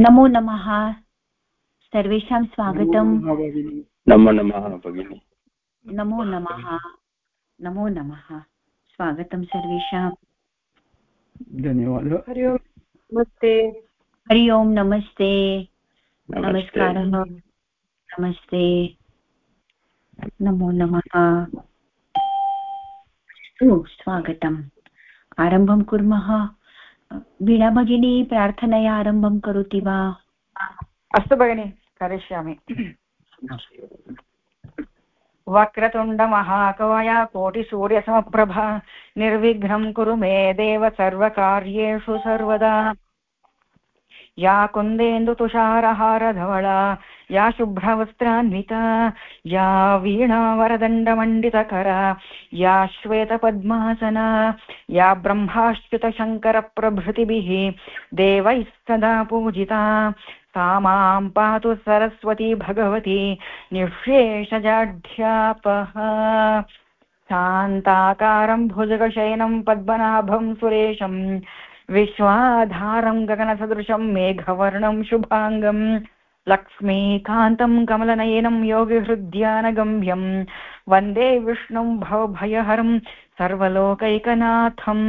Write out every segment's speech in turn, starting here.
नमो नमः। सर्वेषां स्वागतम्। नमो नमः भगिनि। नमो नमः नमो नमः। स्वागतं सर्वेषां। धन्यवादः। हरि ओम्। नमस्ते। हरि ओम् नमस्ते। नमस्कारः। नमस्ते। नमो नमः। स्वागतम्। आरम्भं कुर्मः। वीणा भगिनी प्रार्थनया आरम्भं करोति वा? अस्तु भगिनि, करिष्यामि। वक्रतुण्डमहाकवया कोटिसूर्यसमप्रभा निर्विघ्नं कुरु मे देव सर्वकार्येषु सर्वदा। या कुन्देन्दुतुषारहारधवला या शुभ्रवस्त्रान्विता, या वीणावरदण्डमण्डितकरा, या श्वेतपद्मासना, या ब्रह्माच्युतशङ्करप्रभृतिभिः देवैः सदा पूजिता। सा माँ पातु सरस्वती भगवती निःशेषजाढ्यापः शान्ताकारं भुजगशयनं पद्मनाभं सुरेशं विश्वाधारं गगनसदृशं मेघवर्णं शुभाङ्गम् लक्ष्मीकान्तं कमलनयनं योगिहृद्यानगम्यं वंदे विष्णुं भवभयहरं सर्वलोकैकनाथम्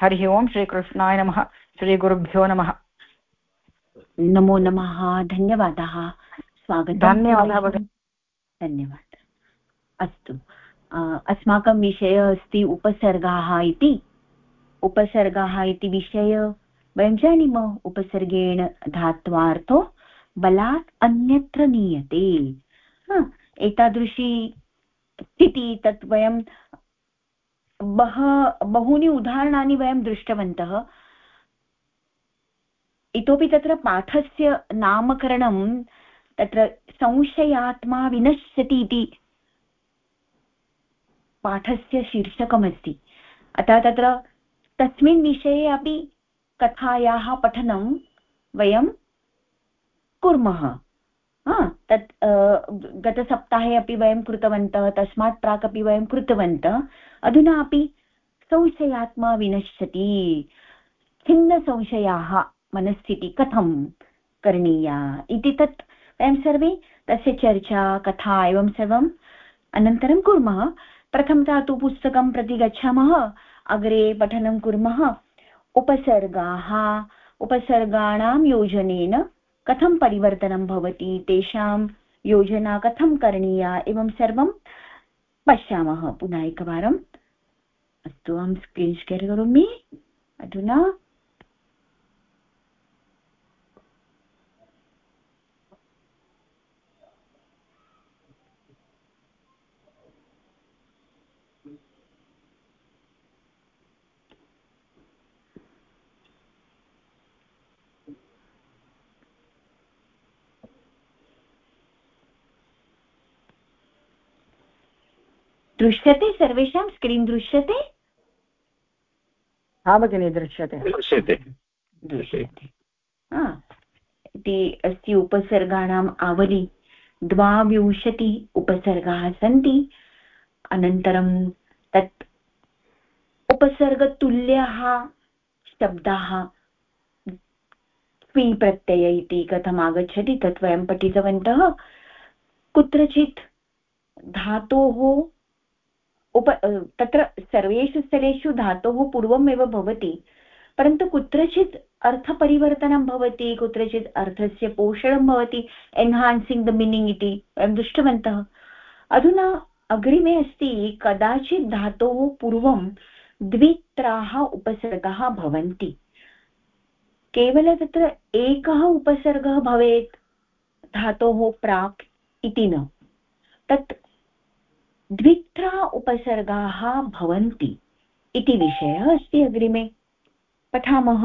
हरिः ओं श्रीकृष्णाय नमः श्रीगुरुभ्यो नमः नमो नमः धन्यवादाः स्वागतं धन्यवादः धन्यवादः। अस्तु अस्माकं विषयः अस्ति उपसर्गाः इति। उपसर्गाः इति विषय वयं जानीमः। उपसर्गेण धात्वार्थो बलात् अन्यत्र नीयते। एतादृशी स्थितिः तत् वयं बह, बहूनि उदाहरणानि वयं दृष्टवन्तः। इतोपि तत्र पाठस्य नामकरणं तत्र संशयात्मा विनश्यति इति पाठस्य शीर्षकमस्ति। अतः तत्र तस्मिन् विषये अपि कथायाः पठनं वयं कुर्मः। तत् गतसप्ताहे अपि वयं कृतवन्तः, तस्मात् प्राक् वयं कृतवन्तः। अधुना संशयात्मा विनश्यति। छिन्नसंशयाः मनस्थितिः कथं करणीया इति तत् वयं सर्वे तस्य चर्चा, कथा एवं सर्वम् अनन्तरं कुर्मः। प्रथमतः तु पुस्तकं प्रति गच्छामः। अग्रे पठनं कुर्मः। उपसर्गाः, उपसर्गाणां योजनेन कथं परिवर्तनं भवति? तेषां योजना कथं करणीया? एवं सर्वं पश्यामः पुनः एकवारम्। अस्तु, अहं स्क्रीन् शेर् करोमि। अधुना दृश्यते? सर्वेषां स्क्रीन् दृश्यते? हा भगिनि दृश्यते. दृश्यते इति अस्ति उपसर्गाणाम् आवली. द्वाविंशतिः उपसर्गाः सन्ति. अनन्तरं तत् उपसर्गतुल्याः शब्दाः क्वी प्रत्यय इति कथम् आगच्छति तत् वयं पठितवन्तः. कुत्रचित् धातोः उप तत्र सर्वेषु स्थलेषु धातोः पूर्वमेव भवति, परन्तु कुत्रचित् अर्थपरिवर्तनं भवति, कुत्रचित् अर्थस्य पोषणं भवति एन्हान्सिङ्ग् द मीनिङ्ग् इति वयं दृष्टवन्तः। अधुना अग्रिमे अस्ति, कदाचित् धातोः पूर्वं द्वित्राः उपसर्गाः भवन्ति। केवल तत्र एकः उपसर्गः भवेत्, धातोः प्राक् इति न। तत् द्वित्रा उपसर्गाः भवन्ति इति विषयः अस्ति अग्रिमे। पठामः।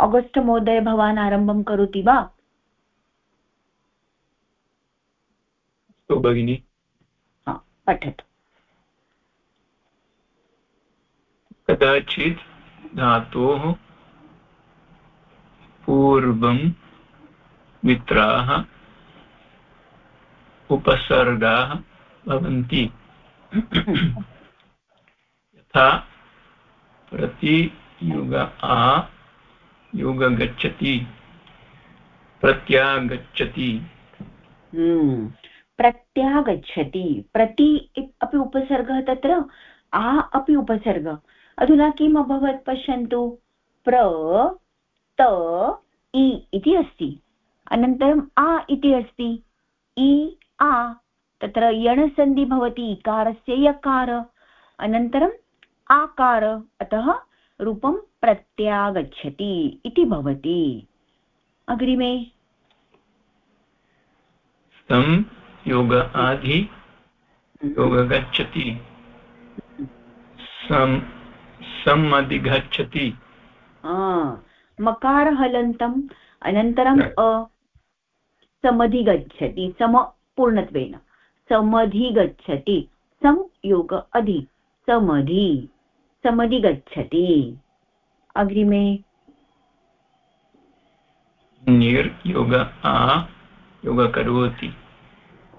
अगस्ट् महोदय भवान् आरम्भं करोति वा? अस्तु भगिनि। पठतु। कदाचित् धातोः पूर्वं मित्राः उपसर्गाः भवन्ति। यथा प्रतियुग आ योग गच्छति। प्रत्यागच्छति। हम्म, प्रत्यागच्छति। प्रति अपि उपसर्गः तत्र आ अपि उपसर्ग। अधुना किम् अभवत्? पश्यन्तु। प्र त इ इति अस्ति। अनन्तरम् आ इति अस्ति। इ आ तत्र यणसन्धि भवति इकारस्य यकार अनन्तरम् आकार अतः रूपं प्रत्यागच्छति इति भवति। अग्रिमे। सं योग आधि योग गच्छति सम् सम् अधिगच्छति मकारहलन्तम् अनन्तरम् अ समधिगच्छति सम पूर्णत्वेन। समधिगच्छति संयोग अधि। समधि। समधिगच्छति अग्रिमे। निर्योग आ योग करोति।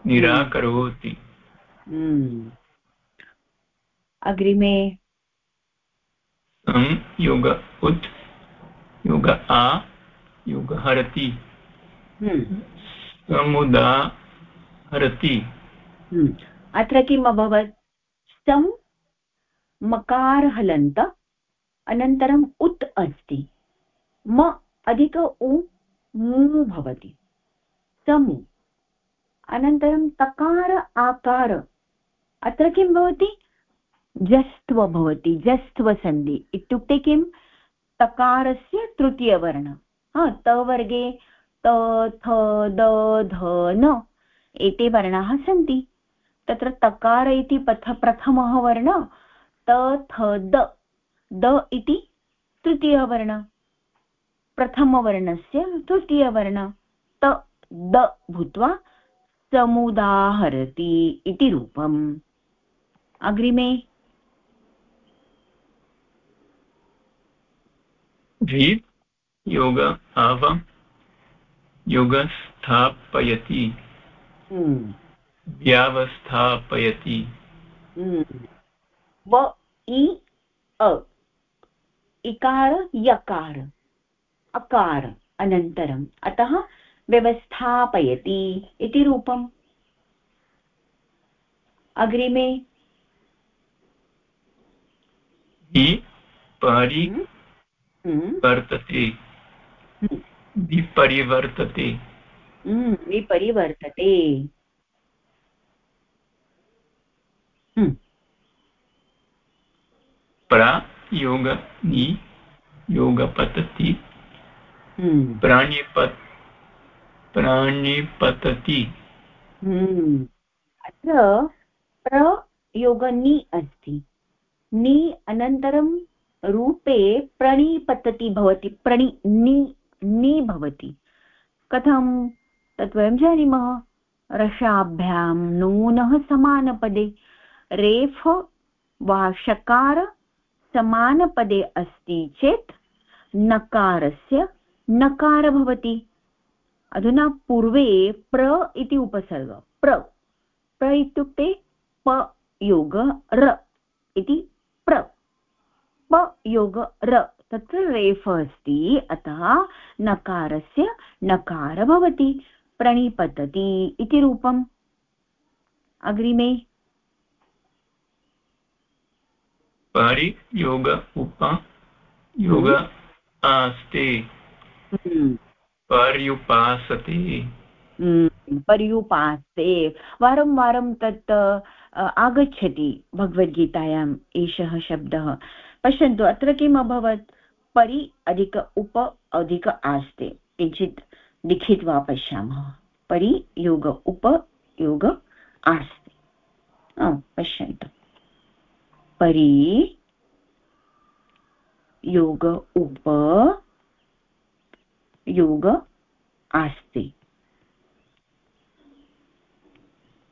निराकरोति। हम्म। अग्रिमे। योग उत् योग आ। योग हरति। हम्म। समुदाहरति हम्म। अत्र किम् अभवत्? सम् मकार हलन्त, अनन्तरम् उत् अस्ति। म अधिक उ, मू भवति। समु अनन्तरं तकार आकार। अत्र किं भवति? जस्त्व भवति जस्त्वसन्धि इत्युक्ते किं तकारस्य तृतीयवर्ण। हा तवर्गे त, थ, द, ध, न। एते वर्णाः सन्ति। तत्र तकार इति पथ प्रथमः वर्ण, त, थ, द। द इति तृतीयवर्ण प्रथमवर्णस्य तृतीयवर्ण त, द भूत्वा समुदाहरति इति रूपम्। अग्रिमे। योग, आव, योगस्थापयति। हम्म। व्यावस्थापयति। हम्म। व इ अ। इकार यकार अकार अनन्तरम्। अतः व्यवस्थापयति इति रूपम्। अग्रिमे। हि परि हम्म। हम्म। वर्तते विपरिवर्तते हम्म, विपरिवर्तते। हम्म। योग नि योगपतति प्राणिपत् प्राणिपतति। अत्र प्रयोगनि अस्ति। नि अनन्तरं रूपे प्रणिपतति भवति प्रणि नि नि भवति। कथं तत् वयं जानीमः रसाभ्यां नूनः समानपदे। रेफ वा शकार समानपदे अस्ति चेत् नकारस्य नकार भवति। अधुना पूर्वे प्र इति उपसर्ग। प्र। प्र इत्युक्ते प योग र इति प्र। योग र तत्र रेफ अस्ति, अतः नकारस्य नकार भवति। प्रणिपतति इति रूपम्। अग्रिमे। परि योग उप योग आस्ते हम्म। पर्युपासते। हम्म, पर्युपास्ते। वारं वारं तत् आगच्छति भगवद्गीतायाम् एषः शब्दः। पश्यन्तु अत्र किम् अभवत्? परि अधिक उप अधिक आस्ते। किञ्चित् लिखित्वा पश्यामः। परि योग उप योग आस्ते। पश्यन्तु। परि योग उप योग आस्ते।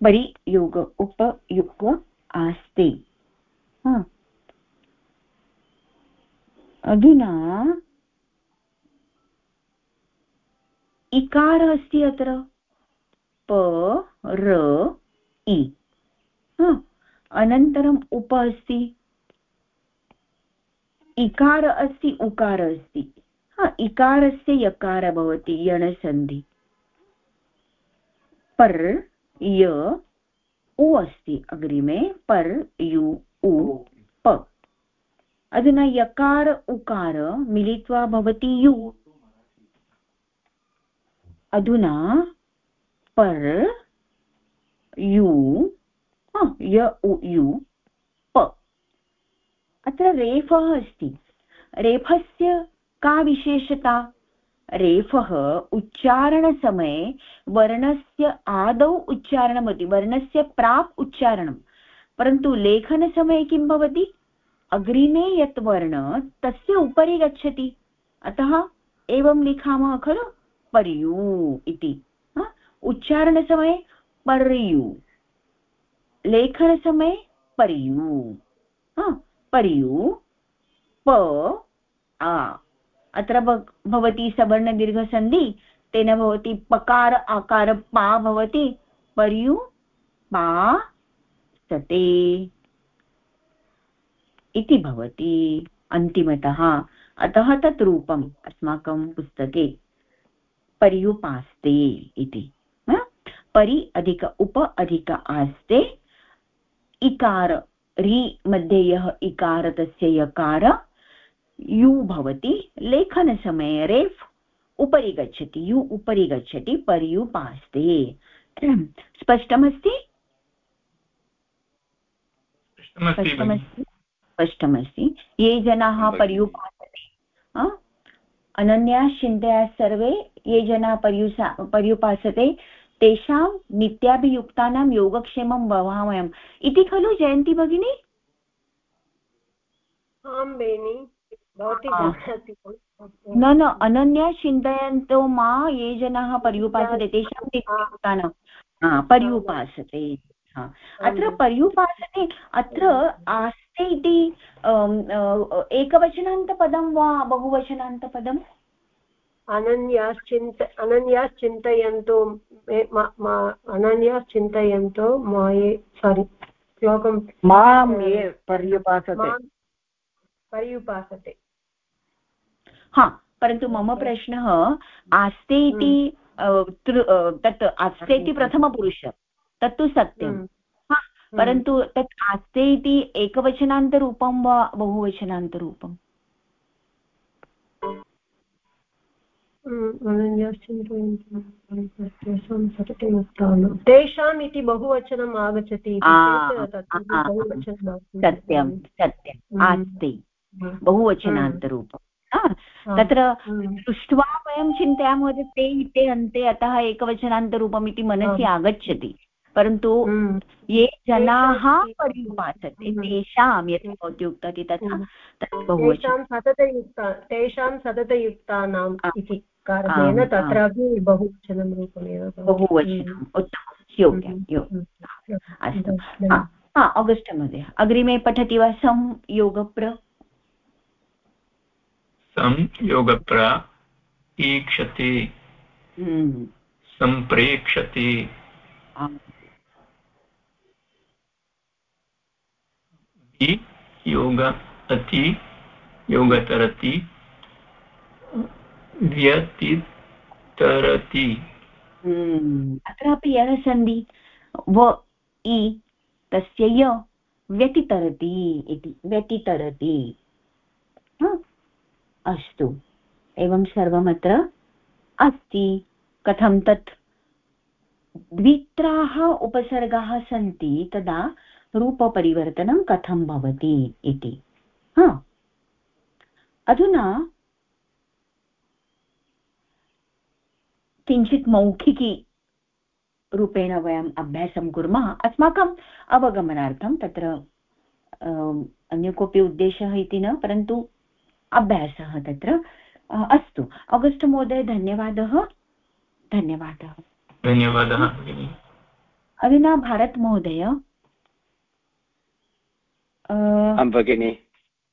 परि योग उप योग आस्ते। अधुना इकार अस्ति अत्र? प, र, इ। अनन्तरम् उप अस्ति। इकार अस्ति, उकार अस्ति। इकारस्य यकार भवति, यणसन्धि। पर्, य, उ अस्ति अग्रिमे। पर्, यु, उ, प। अधुना यकार, उकार मिलित्वा भवति यु। अधुना पर् यु य यु, प। अत्र रेफः अस्ति। रेफस्य का विशेषता? रेफः उच्चारणसमये वर्णस्य आदौ उच्चारणं भवति वर्णस्य प्राक् उच्चारणं परन्तु लेखनसमये किं भवति? अग्रिमे यत् वर्ण तस्य उपरि गच्छति। अतः एवं लिखामः खलु? पर्यु इति। उच्चारणसमये पर्यु लेखनसमये पर्यु पर्यु प, आ। अत्र भवति सवर्णदीर्घसन्धि तेन भवति पकार आकार पा भवति। पर्यु पा सते। इति भवति। अन्तिमतः। अतः तत् रूपम् अस्माकं पुस्तके। पर्युपास्ते इति। परि अधिक उप अधिक आस्ते इकार रि मध्ये यः इकार तस्य यकार यु भवति लेखनसमये रेफ् उपरि गच्छति यु उपरि गच्छति पर्युपास्ते। स्पष्टमस्ति? स्पष्टमस्ति ये जनाः पर्युपासते अनन्या चिन्तया सर्वे ये जनाः पर्युसा पर्युपासते तेषां नित्याभियुक्तानां योगक्षेमं भवामयम् इति खलु जयन्ती भगिनी? आं बेनि। न न अनन्या चिन्तयन्तो मा ये जनाः पर्युपासते तेषां नित्याभियुक्तानां। पर्युपासते। अत्र पर्युपासते अत्र आस्ते इति एकवचनान्तपदं वा बहुवचनान्तपदम् अनन्याश्चिन्त अनन्याश्चिन्तयन्तो अनन्याश्चिन्तयन्तो माये सारि श्लोकं माँ ये पर्युपासते। पर्युपासते। हा परन्तु मम प्रश्नः आस्ते इति तत् आस्ते इति प्रथमपुरुष। तत्तु सत्यं। परन्तु तत् आस्ते इति एकवचनान्तरूपं वा बहुवचनान्तरूपम् तेषाम् इति बहुवचनम् आगच्छति सत्यं सत्यम् आस्ते बहुवचनान्तरूपम् तत्र दृष्ट्वा वयं चिन्तयामः ते ते अन्ते अतः एकवचनान्तरूपम् इति मनसि आगच्छति। परन्तु ये जनाः पर्युपासते तेषां यत् भवती उक्तवती तथा तत् बहुवचनं सततयुक्ता तेषां सततयुक्तानाम् इति कारणेन तत्रापि बहुवचनं रूपमेव बहुवचनम् उत्तमं। योग्यं योग्यम् अस्तु। आगस्ट् महोदय अग्रिमे पठति वा संयोगप्र? संयोगप्र ईक्षते। हम्म। सम्प्रेक्षते योग अति, योगतरति, व्यतितरति। हम्म। अत्रापि यः सन्धि? व, इ, तस्य य, व्यतितरति इति, व्यतितरति। अस्तु। एवं सर्वमत्र अस्ति। कथं तत्? द्वित्राः उपसर्गाः सन्ति तदा रूपपरिवर्तनं कथं भवति इति। हा। अधुना किञ्चित् मौखिकी रूपेण वयम् अभ्यासं कुर्मः। अस्माकम् अवगमनार्थं तत्र अन्य कोऽपि उद्देशः इति न परन्तु अभ्यासः तत्र अस्तु। आगस्ट् महोदय धन्यवादः। धन्यवादः। धन्यवादः अधुना भारत महोदय भगिनि।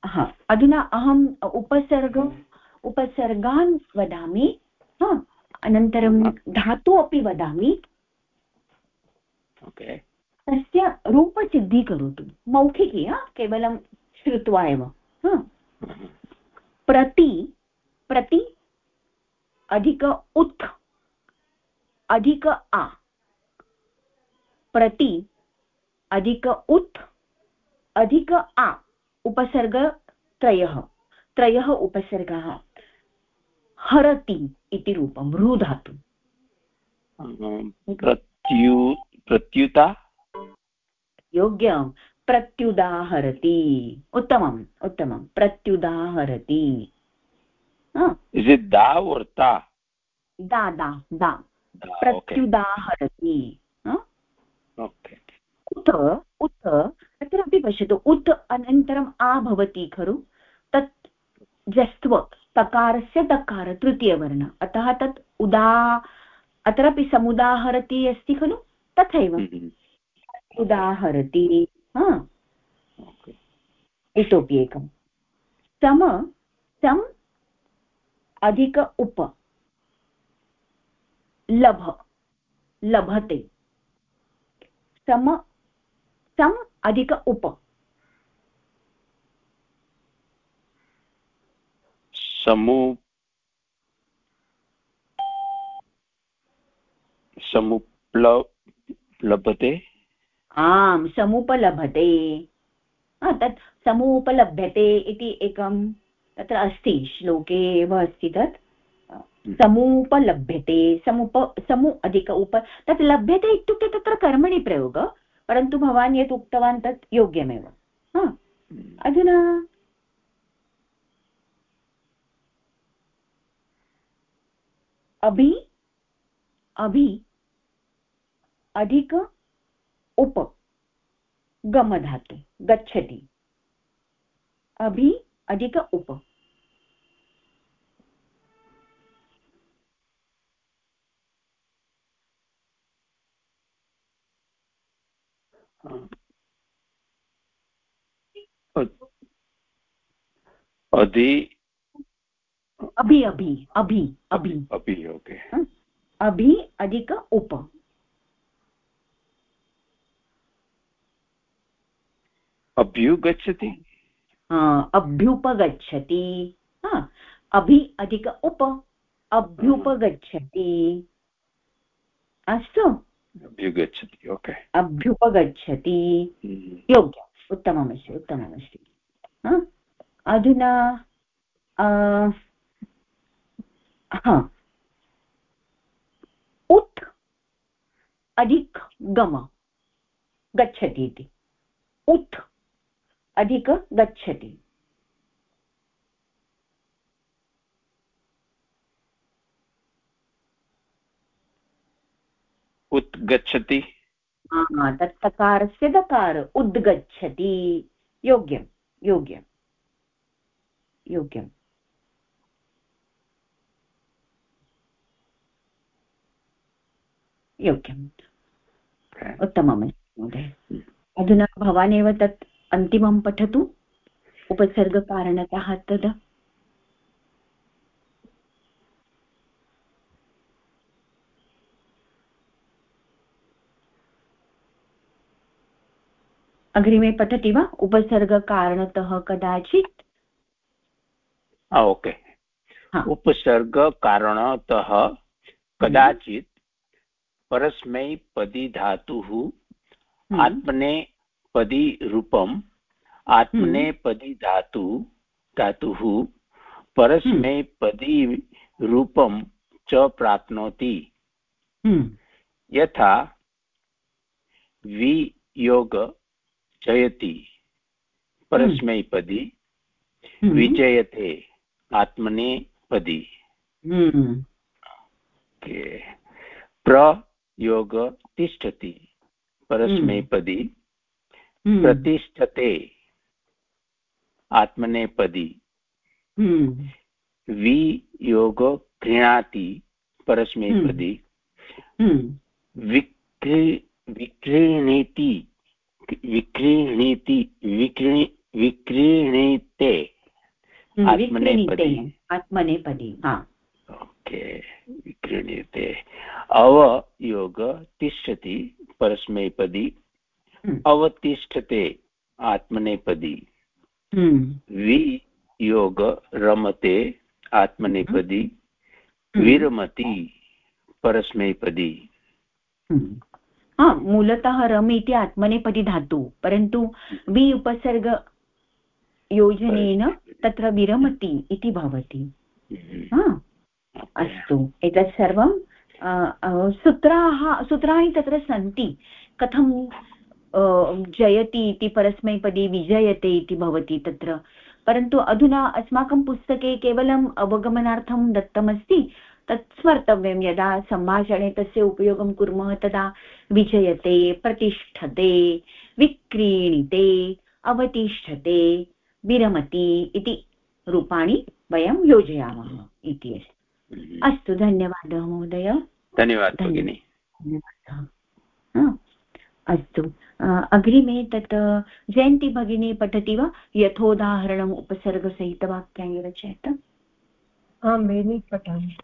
हा अधुना अहम् उपसर्ग उपसर्गान् वदामि हा अनन्तरं धातु अपि वदामि। तस्य रूपसिद्धि करोतु मौखिकी हा केवलं श्रुत्वा एव प्रति प्रति अधिक उत् अधिक आ। प्रति अधिक उत् अधिक आ उपसर्ग त्रयः त्रयः उपसर्गः हरति इति रूपं रुधातु। प्रत्यु प्रत्युता? योग्यं प्रत्युदाहरति उत्तमम् उत्तमं प्रत्युदाहरति इस् इट् दा ता? दा दा दा। प्रत्युदाहरति उत उत तत्रापि पश्यतु उत् अनन्तरम् आ भवति खलु तत् जस्त्व तकारस्य तकार तृतीयवर्ण। अतः तत् उदा अत्रापि समुदाहरति अस्ति खलु तथैव। हम्म, हम्म। उदाहरति इतोपि एकं। सम सम् अधिक उप। लभ लभते। सम सम् अधिक उप। समु समुप्लभते आम् समुपलभते। तत् समुपलभ्यते इति एकं तत्र अस्ति श्लोके एव अस्ति तत्। हम्म। समुपलभ्यते समुप समु अधिक उप तत् लभ्यते इत्युक्ते तत्र कर्मणि प्रयोग। परन्तु भवान् यत् उक्तवान् तत् योग्यमेव। अधुना अभि अभि अधिक उप गमधातु, गच्छति। अभि अधिक उप। अधि। अभि अभि अभि अभि। अभि ओके। अभि अधिक उप। अभ्युगच्छति अभ्युपगच्छति अभि अधिक उप। अभ्युपगच्छति अस्तु। अभ्युगच्छति ओके अभ्युपगच्छति। हम्म। योग्यम् उत्तममस्ति उत्तममस्ति। अधुना उत् अधिक गम गच्छति इति उत् अधिक गच्छति। उद्गच्छति? तत् तकारस्य दकार उद्गच्छति। योग्यं योग्यं योग्यम् योग्यम्। उत्तममस्ति महोदय। अधुना भवान् एव तत् अन्तिमं पठतु। उपसर्गकारणतः तद्। अग्रिमे पठति वा? उपसर्गकारणतः कदाचित्। ओके। उपसर्गकारणतः कदाचित् परस्मैपदी धातुः हम्म। आत्मने पदी रूपम् आत्मनेपदी धातु धातुः परस्मैपदी रूपं च प्राप्नोति। हम्म। यथा वियोग जयति परस्मैपदी हम्म। विजयते आत्मनेपदी प्रयोग तिष्ठति। परस्मैपदी हम्म। प्रतिष्ठते आत्मनेपदी हम्म। वियोग क्रीणाति परस्मैपदी हम्म। विक्रीणीति विक्रीणीति विक्री विक्रीणीते। आत्मनेपदी आत्मनेपदी ओके विक्रीणीते। अवयोग तिष्ठति परस्मैपदी हम्म। अवतिष्ठते आत्मनेपदी हम्म। वियोग रमते आत्मनेपदी विरमति परस्मैपदी हा, मूलतः रम् इति आत्मनेपदी धातु परन्तु वि उपसर्ग योजनेन तत्र विरमति इति भवति। अस्तु, एतत् सर्वं सूत्राः, सूत्राणि तत्र सन्ति। कथं जयति इति, परस्मैपदी विजयते इति भवति तत्र। परन्तु अधुना अस्माकं पुस्तके केवलम् अवगमनार्थं दत्तमस्ति। तत् स्मर्तव्यं यदा सम्भाषणे तस्य उपयोगं कुर्मः तदा विजयते प्रतिष्ठते विक्रीणिते अवतिष्ठते विरमति इति रूपाणि वयं योजयामः इति अस्ति। अस्तु धन्यवादः महोदय। धन्यवादः धन्यवादः। अस्तु। अग्रिमे तत् जयन्ती भगिनी पठति वा? यथोदाहरणम् उपसर्गसहितवाक्यानि रचयत। आं भगिनी पठामि।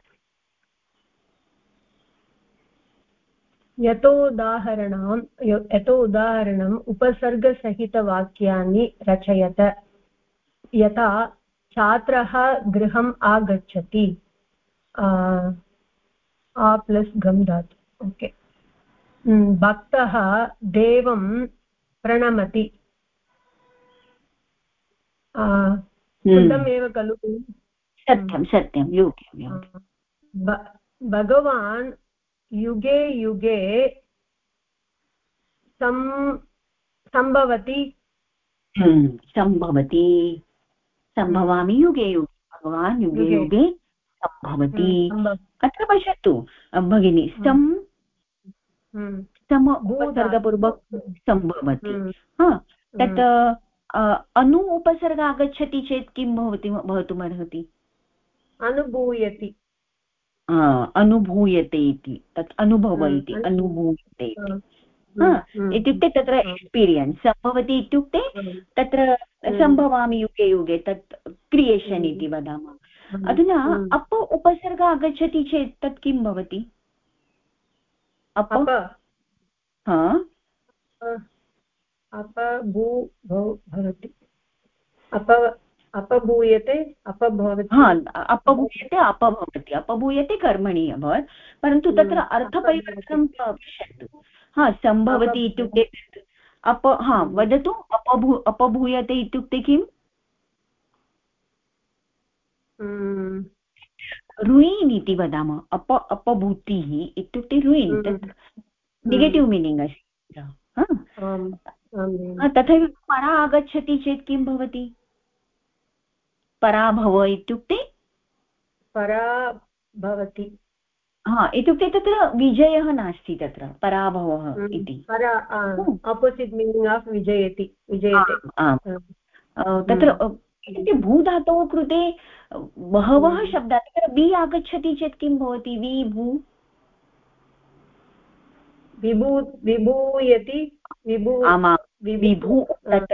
यतोदाहरणं यतो उदाहरणम् उपसर्गसहितवाक्यानि रचयत। यथा छात्रः गृहम् आगच्छति। आ प्लस् गम् धातु। ओके। भक्तः देवं प्रणमति। शुद्धमेव खलु? सत्यं सत्यं। योग्यं भगवान् युगे युगे सम्भवति हम्म, सम्भवति सम्भवामि युगे युगे। भगवान् युगे युगे। सम्भवति हम्म, अत्र पश्यतु भगिनि सम् सम उपसर्गपूर्वक सम्भवति तत् अनु उपसर्ग आगच्छति चेत् किं भवति भवितुमर्हति? अनुभूयति। अनुभूयते इति तत् अनुभव इति अनुभूयते इति इत्युक्ते तत्र एक्स्पीरियन्स् सम्भवति इत्युक्ते तत्र सम्भवामि युगे युगे तत् क्रियेशन् इति वदामः अधुना अप उपसर्ग आगच्छति चेत् तत् किं भवति अप अप भू भवति अप अपभूयते अपभवति। हा अपभूयते अपभवति। अपभूयते कर्मणि अभवत् परन्तु हम्म, तत्र अर्थपरिवर्तनं पश्यतु हा सम्भवति इत्युक्ते अप हा हम्म। वदतु अपभू अपभूयते इत्युक्ते किम् हम्म। रुयिन् इति वदामः। अप अपभूतिः इत्युक्ते रुयिन् तत् नेगेटिव् मीनिङ्ग् अस्ति। तथैव परा आगच्छति चेत् किं भवति? पराभव इत्युक्ते? परा भवति हा इत्युक्ते तत्र विजयः नास्ति तत्र पराभवः इति। आपोसिट् मीनिङ्ग् आफ् विजयति विजयते। तत्र हम्म। इत्युक्ते भूधातोः कृते बहवः हम्म। शब्दाः तत्र वि आगच्छति चेत् किं भवति? वि भू? विभू विभूयति विभू आमां विभू तत्।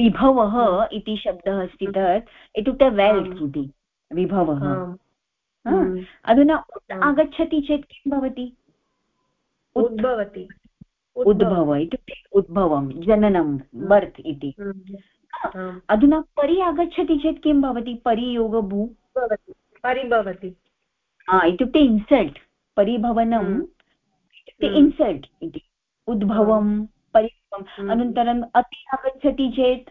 विभवः इति शब्दः अस्ति तत्। इत्युक्ते वेल्त् इति विभवः। अधुना आगच्छति चेत् किं भवति? उद्भवति। उद्भव इत्युक्ते उद्भवं जननं बर्त् इति। अधुना परि आगच्छति चेत् किं भवति? परियोगभू? परिभवति। इत्युक्ते इन्सल्ट् परिभवनं इत्युक्ते इन्सल्ट् इति। उद्भवं परिभवम् हम्म। अनन्तरम् अति आगच्छति चेत्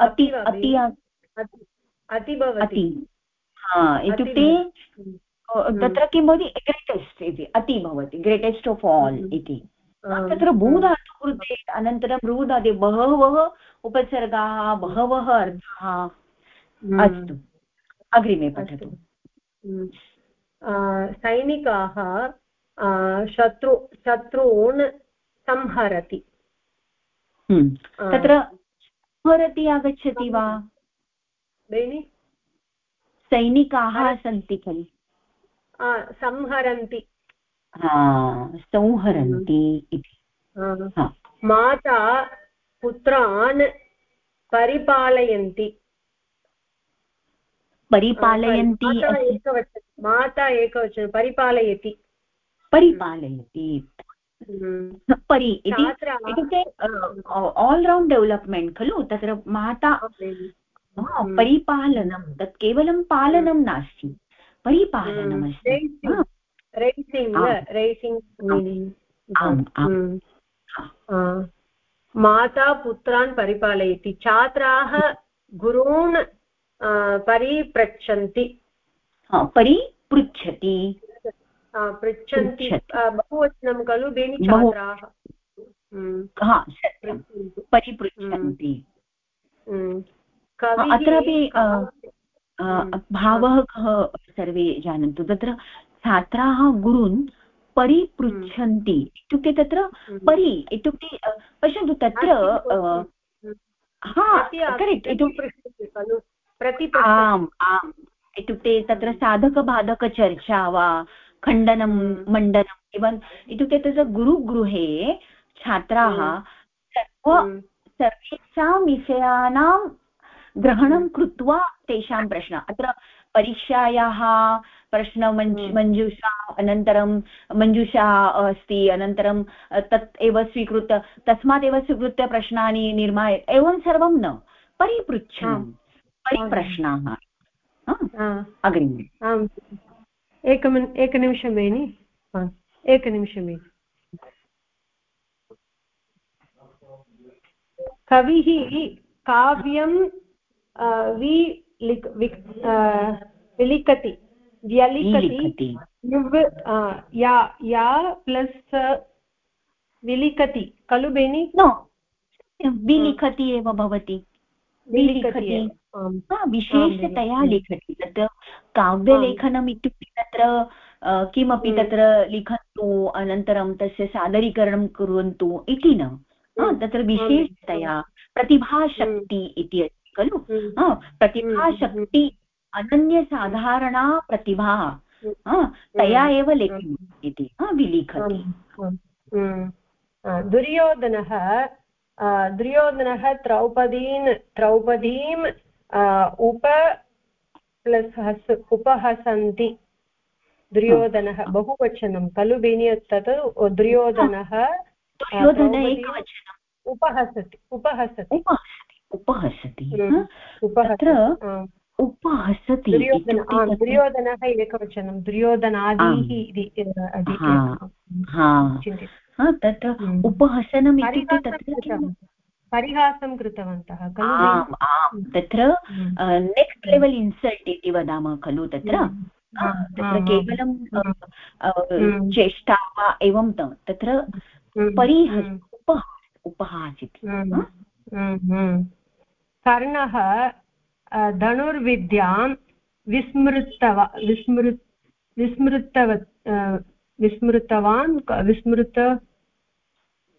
अति अति अति हा इत्युक्ते हम्म। तत्र किं भवति ग्रेटेस्ट् इति अति भवति ग्रेटेस्ट् आफ् आल् इति। तत्र भूधातु कृते अनन्तरं रुधातु बहवः उपसर्गाः बहवः अर्थाः हम्म। अस्तु। अग्रिमे पठतु। सैनिकाः शत्रु शत्रून् संहरति। हम्म। तत्र संहरति आगच्छति वा? बेनि? सैनिकाः सन्ति खलु। संहरन्ति। संहरन्ति इति। माता पुत्रान् परिपालयन्ति। परिपालयन्ति माता एकवचनं परिपालयति। परिपालयति। हम्म। परि इति इत्युक्ते आल्रौण्ड् डेवलप्मेण्ट् खलु तत्र माता। परिपालनं तत् केवलं पालनं नास्ति परिपालनमस्ति। माता पुत्रान् परिपालयति छात्राः गुरून् परिपृच्छन्ति परिपृच्छति पृच्छन्ति बहुवचनं खलु बेनि छात्राः हम्म। परिपृच्छन्ति। अत्रापि भावः कः सर्वे जानन्तु? तत्र छात्राः गुरून् परिपृच्छन्ति। इत्युक्ते तत्र परि इत्युक्ते पश्यन्तु तत्र हा करेक्ट्। इत्युक्ते आम् आम्। इत्युक्ते तत्र साधकबाधकचर्चा वा खण्डनं मण्डनम् इवन् इत्युक्ते तत्र गुरुगृहे छात्राः सर्व सर्वेषां विषयाणां ग्रहणं कृत्वा तेषां प्रश्न अत्र परीक्षायाः प्रश्नमञ् हम्म। मञ्जूषा अनन्तरं मञ्जूषा अस्ति अनन्तरं तत् एव स्वीकृत्य तस्मात् स्वीकृत्य प्रश्नानि निर्माय एवं सर्वं न परिपृच्छनं परिप्रश्नाः। अग्रिमे। एकमिन् एकनिमिषं बेनि। एकनिमिषं बेनि। कविः काव्यं वि लिक् विलिखति। व्यलिखति या या प्लस् विलिखति। खलु बेनि? विलिखति एव भवति। विलिखति। विशेषतया लिखति तत् काव्यलेखनम् इत्युक्ते तत्र किमपि तत्र लिखन्तु अनन्तरं तस्य सादरीकरणं कुर्वन्तु इति न। तत्र विशेषतया प्रतिभाशक्ति इति अस्ति खलु? प्रतिभाशक्ति अनन्यसाधारणा प्रतिभा। तया एव लेखनी इति विलिखति। दुर्योधनः दुर्योधनः द्रौपदीन् द्रौपदीम् उप प्लस् हस् उपहसन्ति दुर्योधनः बहुवचनं खलु बेनि तत् दुर्योधनः उपहसति उपहसति। उपहसति उपहसति दुर्योधनः एकवचनं दुर्योधनादिः तत्र हम्म। उपहसनम् इत्युक्ते तत्र परिहासं कृतवन्तः खलु आम् आम् तत्र नेक्स्ट् लेवल् इन्सल्ट् इति वदामः खलु तत्र? हम्म। तत्र केवलं चेष्टा वा एवं तत्र परिहस उपहासिति। कर्णः धनुर्विद्यां विस्मृतवा विस्मृ विस्मृतव विस्मृतवान् विस्मृत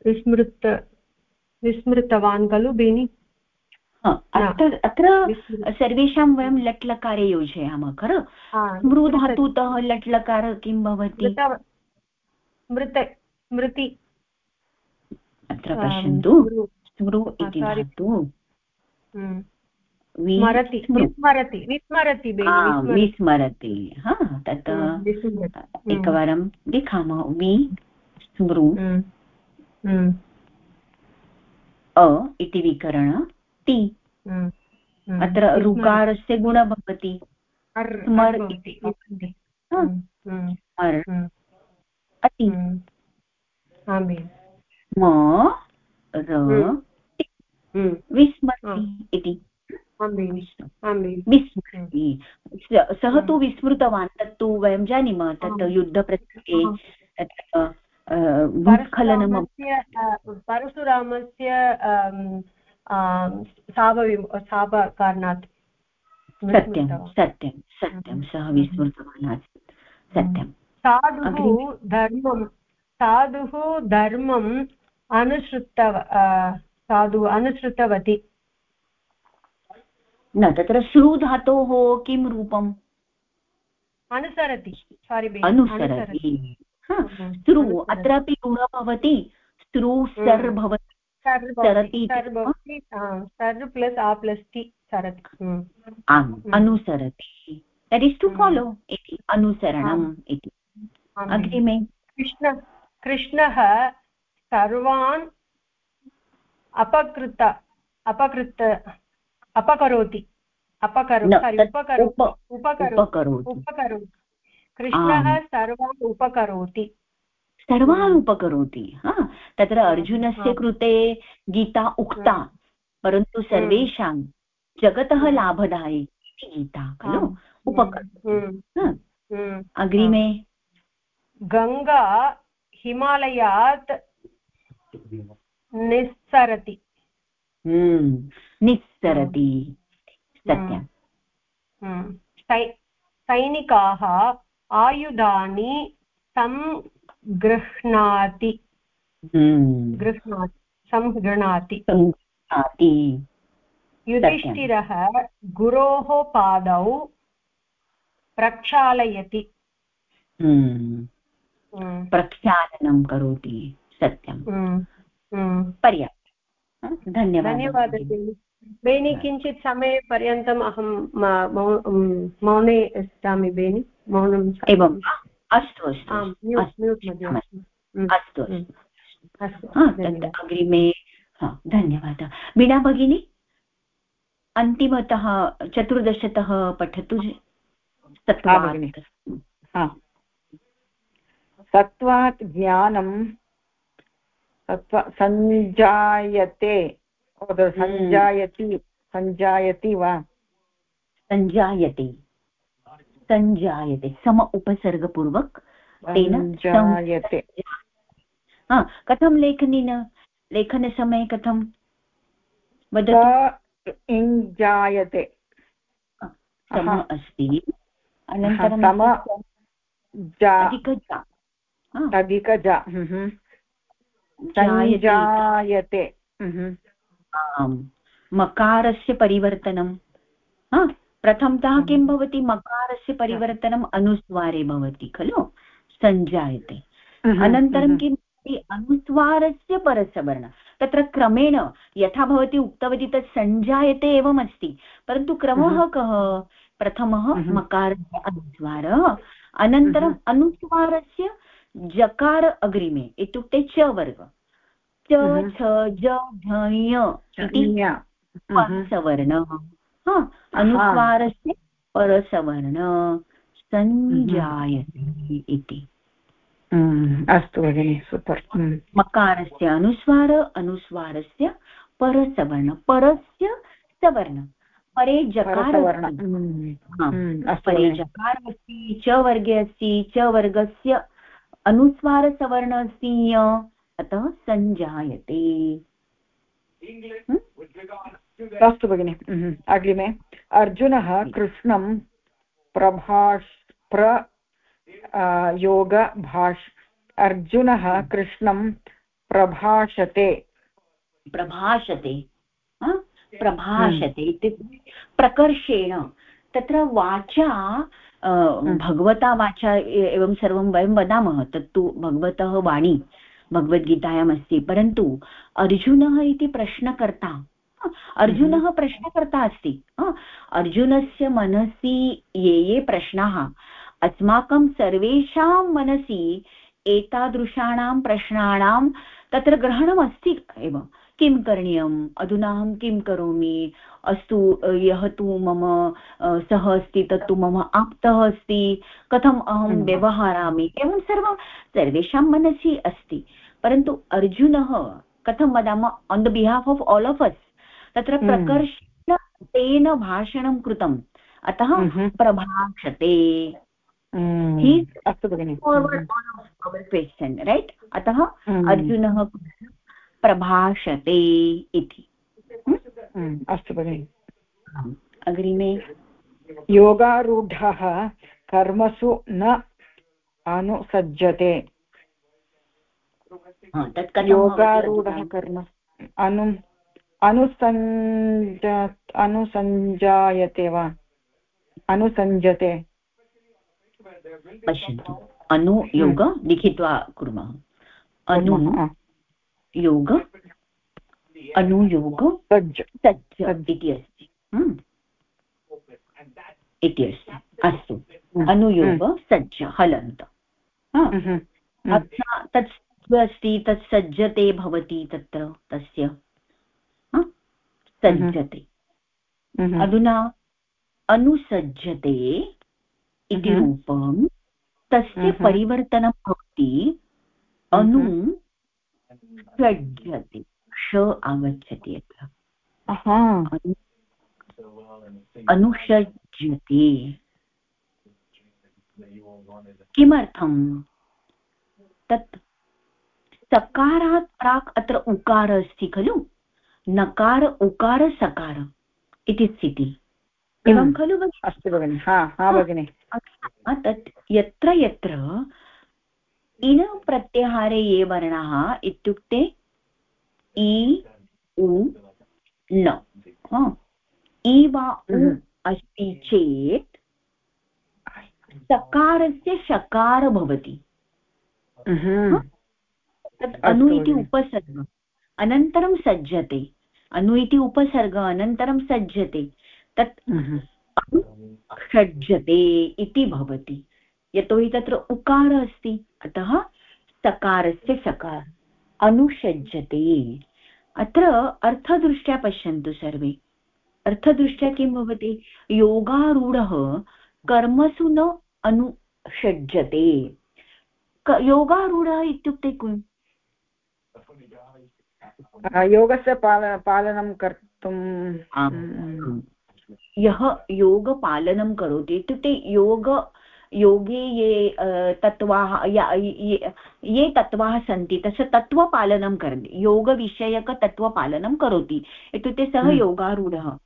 विस्मृत विस्मृतवान् खलु बेनि? अत्र सर्वेषां वयं लट् लकारे योजयामः खलु स्मृधातुतः लट् लकार किं भवति? स्मृत स्मृति अत्र पश्यन्तु। स्मृ इति धातु। विस्मरति विस्मरति विस्मरति। विस्मरति। हा तत् एकवारं लिखामः। वि स्मृ। अ इति विकरण ति। अत्र ऋकारस्य गुण भवति। स्मर् अति। म र विस्मरति इति। विस्मृति। सः तु विस्मृतवान् तत्तु वयं जानीमः तत् युद्धप्रसङ्गे भूस्खलनं परशुरामस्य सापकारणात् सत्यं सत्यं सत्यं सः विस्मृतवान् आसीत् सत्यं साधुः धर्मं साधुः धर्मम् अनुसृतव साधु अनुसृतवती। न तत्र श्रु धातोः किं रूपम्? अनुसरति सारि अनुसरति। स्त्रु अत्रापि गुणः भवति स्त्रु सर् भवति सरति सर् प्लस् आ प्लस् टि सरति आम् अनुसरति. दट् इस् टु फालो इति अनुसरणम् इति. अग्रिमे? कृष्ण कृष्णः सर्वान् अपकृत अपकृत अपकरोति अपकरो उपकरोति. उपकरोति. कृष्णः। सर्वान् उपकरोति सर्वान् हम्म। उपकरोति हा तत्र अर्जुनस्य कृते गीता उक्ता हम्म। परन्तु सर्वेषां जगतः हम्म। लाभदायी इति गीता खलु। उपकरोति हम्म। हम्म। अग्रिमे गङ्गा हिमालयात् निस्सरति हम्म, निस्सरति हम्म। सै- सैनिकाः आयुधानि सङ्गृह्णाति हम्म, गृह्णाति सङ्गृह्णाति सङ्घाति युधिष्ठिरः गुरोः पादौ प्रक्षालयति। हम्म, हम्म, प्रक्षालनं करोति सत्यं। पर्याप्तं। धन्यवादः धन्यवादः। बेनि किञ्चित् समयपर्यन्तम् अहं म- मौ- म- मौने अस्मि बेनि। मौनं एवं वा? अस्तु अस्तु अस्तु, अग्रिमे हा धन्यवादः। वीणा भगिनी अन्तिमतः चतुर्दशतः पठतु सत्त्वात् भगिनि। हा। सत्त्वात् ज्ञानं सत्त्व सञ्जायते। सञ्जायति सञ्जायति वा सञ्जायते सञ्जायते सम उपसर्गपूर्वक तेन हा कथं लेखनेन लेखनसमये कथं वदतु। अस्ति अनन्तरं सम जा अधिक जा अधिक जा हम्म। जायते मकारस्य परिवर्तनं। हा प्रथमतः किं भवति? मकारस्य परिवर्तनम् अनुस्वारे भवति खलु? सञ्जायते। हम्म, अनन्तरं हम्म। किं भवति? अनुस्वारस्य परस्य वर्ण तत्र क्रमेण यथा भवती उक्तवती तत् सञ्जायते एवम् अस्ति परन्तु क्रमः कः? प्रथमः हम्म। मकारस्य अनुस्वारः। अनन्तरम् अनुस्वारस्य जकार अग्रिमे इत्युक्ते च वर्ग। च। छ ज झ ञ इति ञ। हम्म। हा अनुस्वारस्य परसवर्ण। सञ्जायते इति। अस्तु भगिनि सूपर्। मकारस्य अनुस्वार अनुस्वारस्य परसवर्ण। परस्य सवर्ण। परे जकार परे जकार अस्ति च वर्गे अस्ति च वर्गस्य अनुस्वारसवर्ण अस्ति य अतः सञ्जायते? अस्तु भगिनि। अग्रिमे। अर्जुनः कृष्णं प्रभाष प्र योगभाष अर्जुनः कृष्णं प्रभाषते। प्रभाषते। प्रभाषते इत्युक्ते प्रकर्षेण। तत्र वाचा भगवता वाचा एवं सर्वं वयं वदामः। तत्तु भगवतः वाणी। भगवद्गीतायाम् अस्ति परन्तु अर्जुनः इति प्रश्नकर्ता? अर्जुनः प्रश्नकर्ता अस्ति? अर्जुनस्य मनसि ये ये प्रश्नाः अस्माकं सर्वेषां मनसि एतादृशाणां प्रश्नानां तत्र ग्रहणमस्ति एव किं करणीयम् अधुना अहं किं करोमि अस्तु यः तु मम सः अस्ति तत्तु मम आप्तः अस्ति कथम् अहं हम्म। व्यवहरामि एवं सर्वं सर्वेषां मनसि अस्ति परन्तु अर्जुनः कथं वदामः on the behalf of all of us तत्र हम्म। प्रकर्षेण तेन भाषणं कृतम् अतः हम्म। प्रभाषते हम्म। Question right अतः हम्म। अर्जुनः प्रभाषते इति हम्म? हम्म। अस्तु भगिनि अग्रिमे योगारूढः कर्मसु न अनुसज्जते तत् कथं योगारूढः कर्म। अनु अनुसञ्ज अनुसञ्जायते वा? अनुसञ्जते। पश्यन्तु। अनु योग लिखित्वा कुर्मः। अनु योग अनुयोग सज्ज सज्ज सज्ज। इति अस्ति। हम्म? इति अस्ति। अस्तु। हम्म। अनुयोग सज्ज हलन्त। हा? हम्म, हम्म, अधुना तत् सज्ज अस्ति तत् सज्जते भवति तत्र तस्य? सज्जते। हम्म, अधुना अनुसज्जते इति हम्म। रूपं तस्य हम्म। परिवर्तनं भवति अनु षड्जते ष आगच्छति अत्र। अनुषज्यते किमर्थं तत् सकारात् प्राक् अत्र उकार अस्ति खलु नकार उकार सकार इति स्थितिः एवं हम्म। खलु अस्तु भगिनि हा हा भगिनि तत् यत्र यत्र इन प्रत्याहारे ये वर्णाः इत्युक्ते इ उ न। इ वा उ हम्म। अस्ति चेत् सकारस्य शकार भवति हम्म। तत् अनु इति उपसर्ग। अनन्तरं सज्जते। अनु इति उपसर्ग अनन्तरं सज्जते। तत् हम्म। षड्जते इति भवति। यतोहि तत्र उकार अस्ति। अतः सकारस्य सकार। अनुषज्जते अत्र अर्थदृष्ट्या पश्यन्तु सर्वे। अर्थदृष्ट्या किं भवति? योगारूढः कर्मसु न अनुषज्जते योगारूढः इत्युक्ते किम्? योगस्य पाल पालनं कर्तुं। यः योगपालनं करोति इत्युक्ते योग योगे ये तत्त्वाः ये ये तत्त्वाः सन्ति तस्य तत्त्वपालनं करोति योगविषयकतत्त्वपालनं करोति इत्युक्ते सः। योगारूढः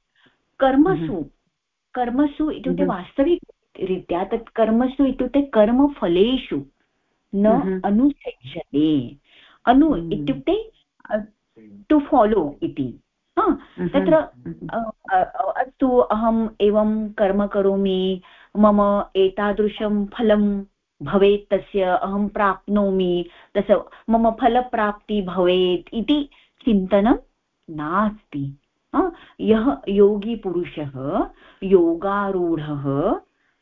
कर्मसु कर्मसु इत्युक्ते। वास्तविकरीत्या तत् कर्मसु इत्युक्ते कर्मफलेषु न। अनुसज्जते अनु। इत्युक्ते टु फालो इति हम्म। तत्र हम्म। अ, अ, अ, अस्तु अहम् एवं कर्म करोमि मम एतादृशं फलं भवेत् तस्य अहं प्राप्नोमि तस्य मम फलप्राप्ति भवेत् इति चिन्तनं नास्ति यः योगीपुरुषः योगारूढः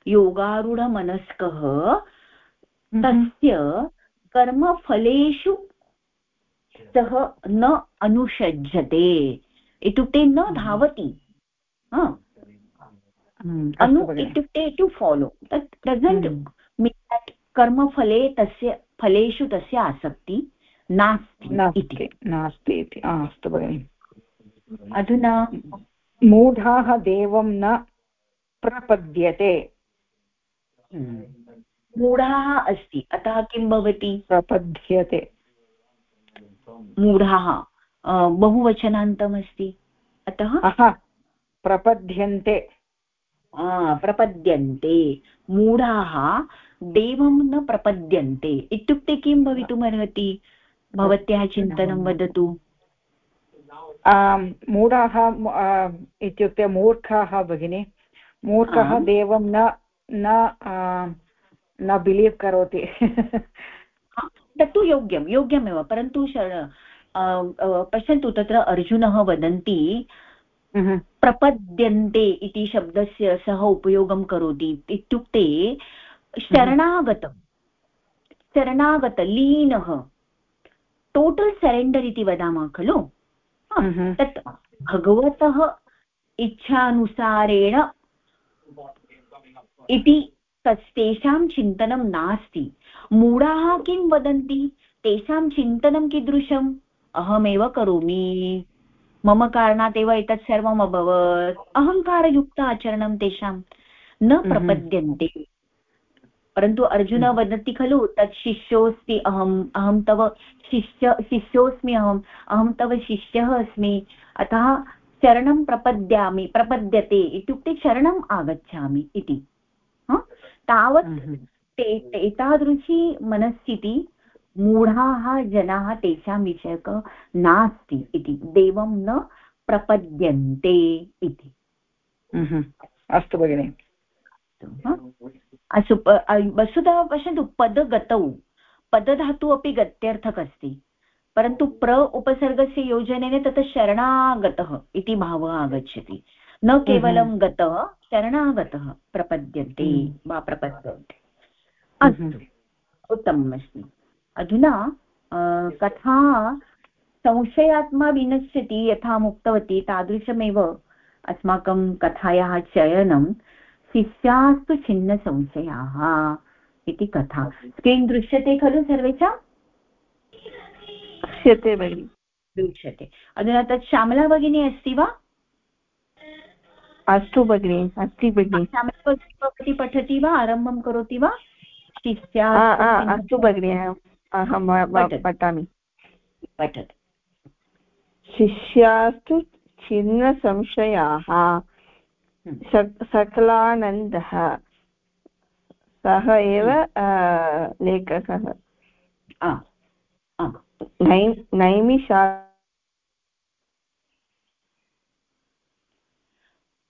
योगारूढमनस्कः तस्य कर्मफलेषु सः न अनुषज्यते इत्युक्ते न धावति। हम्म। अनु इत्युक्ते टु फालो तत् हम्म। मीन् कर्मफले तस्य फलेषु तस्य आसक्ति नास्ति इति। नास्ति नास्ति इति अस्तु भगिनि। अधुना मूढाः देवं न प्रपद्यते। मूढाः अस्ति। अतः किं भवति? प्रपद्यते। मूढाः बहुवचनान्तमस्ति। अतः प्रपद्यन्ते। प्रपद्यन्ते। मूढाः देवं न प्रपद्यन्ते। इत्युक्ते किं भवितुमर्हति भवत्याः चिन्तनं वदतु। मूढाः इत्युक्ते मूर्खाः भगिनि। मूर्खः देवं न न बिलीव् करोति। तत्तु योग्यं योग्यमेव परन्तु पश्यन्तु तत्र अर्जुनः वदन्ति हम्म, प्रपद्यन्ते इति शब्दस्य सः उपयोगं करोति इत्युक्ते शरणागतं शरणागत लीनः टोटल् सरेण्डर् इति वदामः खलु? हम्म। तत् भगवतः इच्छानुसारेण इति तेषां चिन्तनं नास्ति। मूढाः किं वदन्ति? तेषां चिन्तनं कीदृशम्? अहमेव करोमि। मम कारणात् एव एतत् सर्वम् अभवत्। अहङ्कारयुक्त आचरणं तेषां न प्रपद्यन्ते। परन्तु अर्जुन वदति खलु तत् शिष्योऽस्ति अहम् अहं तव शिष्य शिष्योऽस्मि अहम् अहं तव शिष्यः अस्मि। अतः चरणं प्रपद्यामि प्रपद्यते इत्युक्ते शरणम् आगच्छामि इति। तावत् हम्म, ते ते- एतादृशी मनस्थितिः मूढाः जनाः तेषां विषयक नास्ति इति देवं न प्रपद्यन्ते इति। अस्तु भगिनि वस्तुतः पश्यन्तु पदगतौ पदधातु अपि गत्यर्थक अस्ति परन्तु प्र उपसर्गस्य योजनेन तत् शरणागतः इति भावः आगच्छति न केवलं गतः शरणागतः प्रपद्यन्ते। वा प्रपद्यन्ते। अस्तु। उत्तमम् अस्ति अधुना कथा संशयात्मा विनश्यति यथा उक्तवती तादृशमेव अस्माकं कथायाः चयनं शिष्यास्तु छिन्नसंशयाः इति कथा। स्क्रीन् दृश्यते खलु सर्वेषाम् दृश्यते भगिनि। दृश्यते। अधुना तत् श्यामला भगिनी अस्ति वा? अस्तु भगिनि अस्ति भगिनि। श्यामला भगिनी भवती पठति वा? आरम्भं करोति वा? अस्तु भगिनि अहं पठामि। पठतु। शिष्यास्तु छिन्नसंशयाः। हम्म। सकलानन्दः। सः एव हम्म। लेखकः। नैमिषा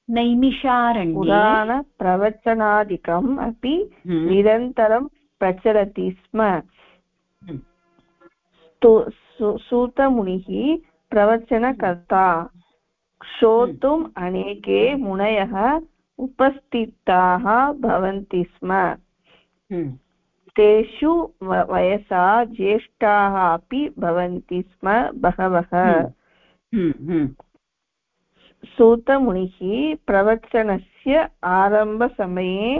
नैमिषारण्ये पुराणप्रवचनादिकम् अपि हम्म। निरन्तरं प्रचलति स्म। हम्म। सूतमुनिः प्रवचनकर्ता। श्रोतुम् अनेके मुनयः उपस्थिताः भवन्ति स्म। तेषु वयसा ज्येष्ठाः अपि भवन्ति स्म बहवः। हम्म, हम्म, हम्म। सूतमुनिः प्रवचनस्य आरम्भसमये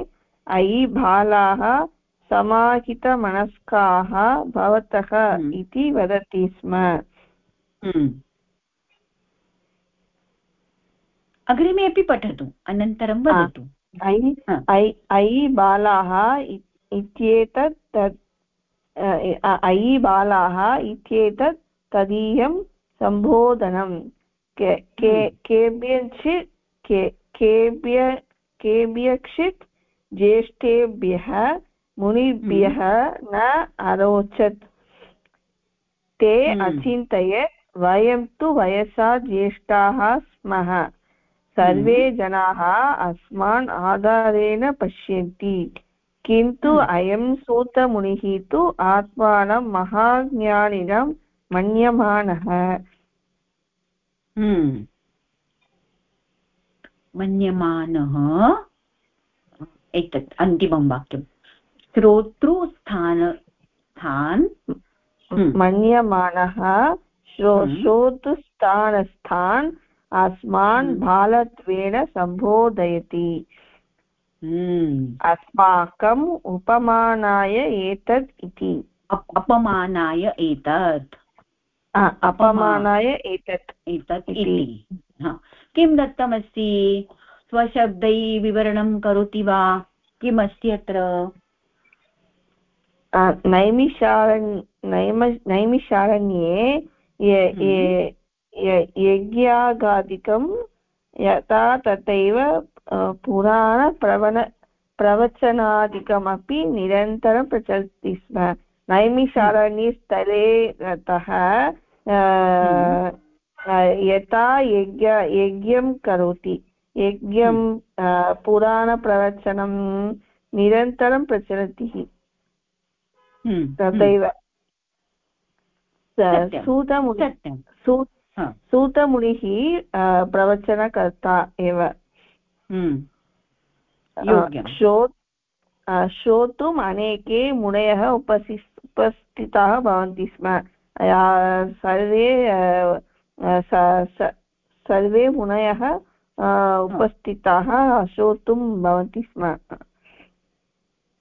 अयि बालाः समाहितमनस्काः भवतः इति वदति स्म। अग्रिमे अपि पठतु अनन्तरं वदतु। अयि बालाः इत्येतत् तत् अयि बालाः इत्येतत् तदीयं सम्बोधनं केभ्यञ्चित् केभ्य केभ्यक्षित् ज्येष्ठेभ्यः मुनिभ्यः न अरोचत् ते हम्म। अचिन्तयत् वयं तु वयसा ज्येष्ठाः स्मः सर्वे। जनाः अस्मान् आधारेण पश्यन्ति किन्तु। अयं सूतमुनिः तु आत्मानं महाज्ञानिनं मन्यमानः। मन्यमानः। एतत् अन्तिमं वाक्यं श्रोतृस्थान स्थान् हम्म। मन्यमानः श्रोतृस्थानस्थान् अस्मान् बालत्वेन सम्बोधयति। हम्म। अस्माकम् उपमानाय एतत् इति। अपमानाय एतत्। अपमानाय एतत् एतत् इति। किं दत्तमस्ति? स्वशब्दैः विवरणं करोति वा? किम् अस्ति अत्र नैमिषारण् नैम नैमिषारण्ये हम्म। यज्ञागादिकं यथा तथैव पुराणप्रवन प्रवचनादिकमपि निरन्तरं प्रचलति स्म। नैमिषारण्यस्थले तः यथा यज्ञ यज्ञं करोति। यज्ञं पुराणप्रवचनं निरन्तरं प्रचलति। हम्म, तथैव। सूतमुनि सूतमुनिः प्रवचनकर्ता एव। हम्म। श्रोतुम् अनेके मुनयः उपसि उपस्थिताः भवन्ति स्म। सर्वे सर्वे मुनयः उपस्थिताः श्रोतुं भवन्ति स्म।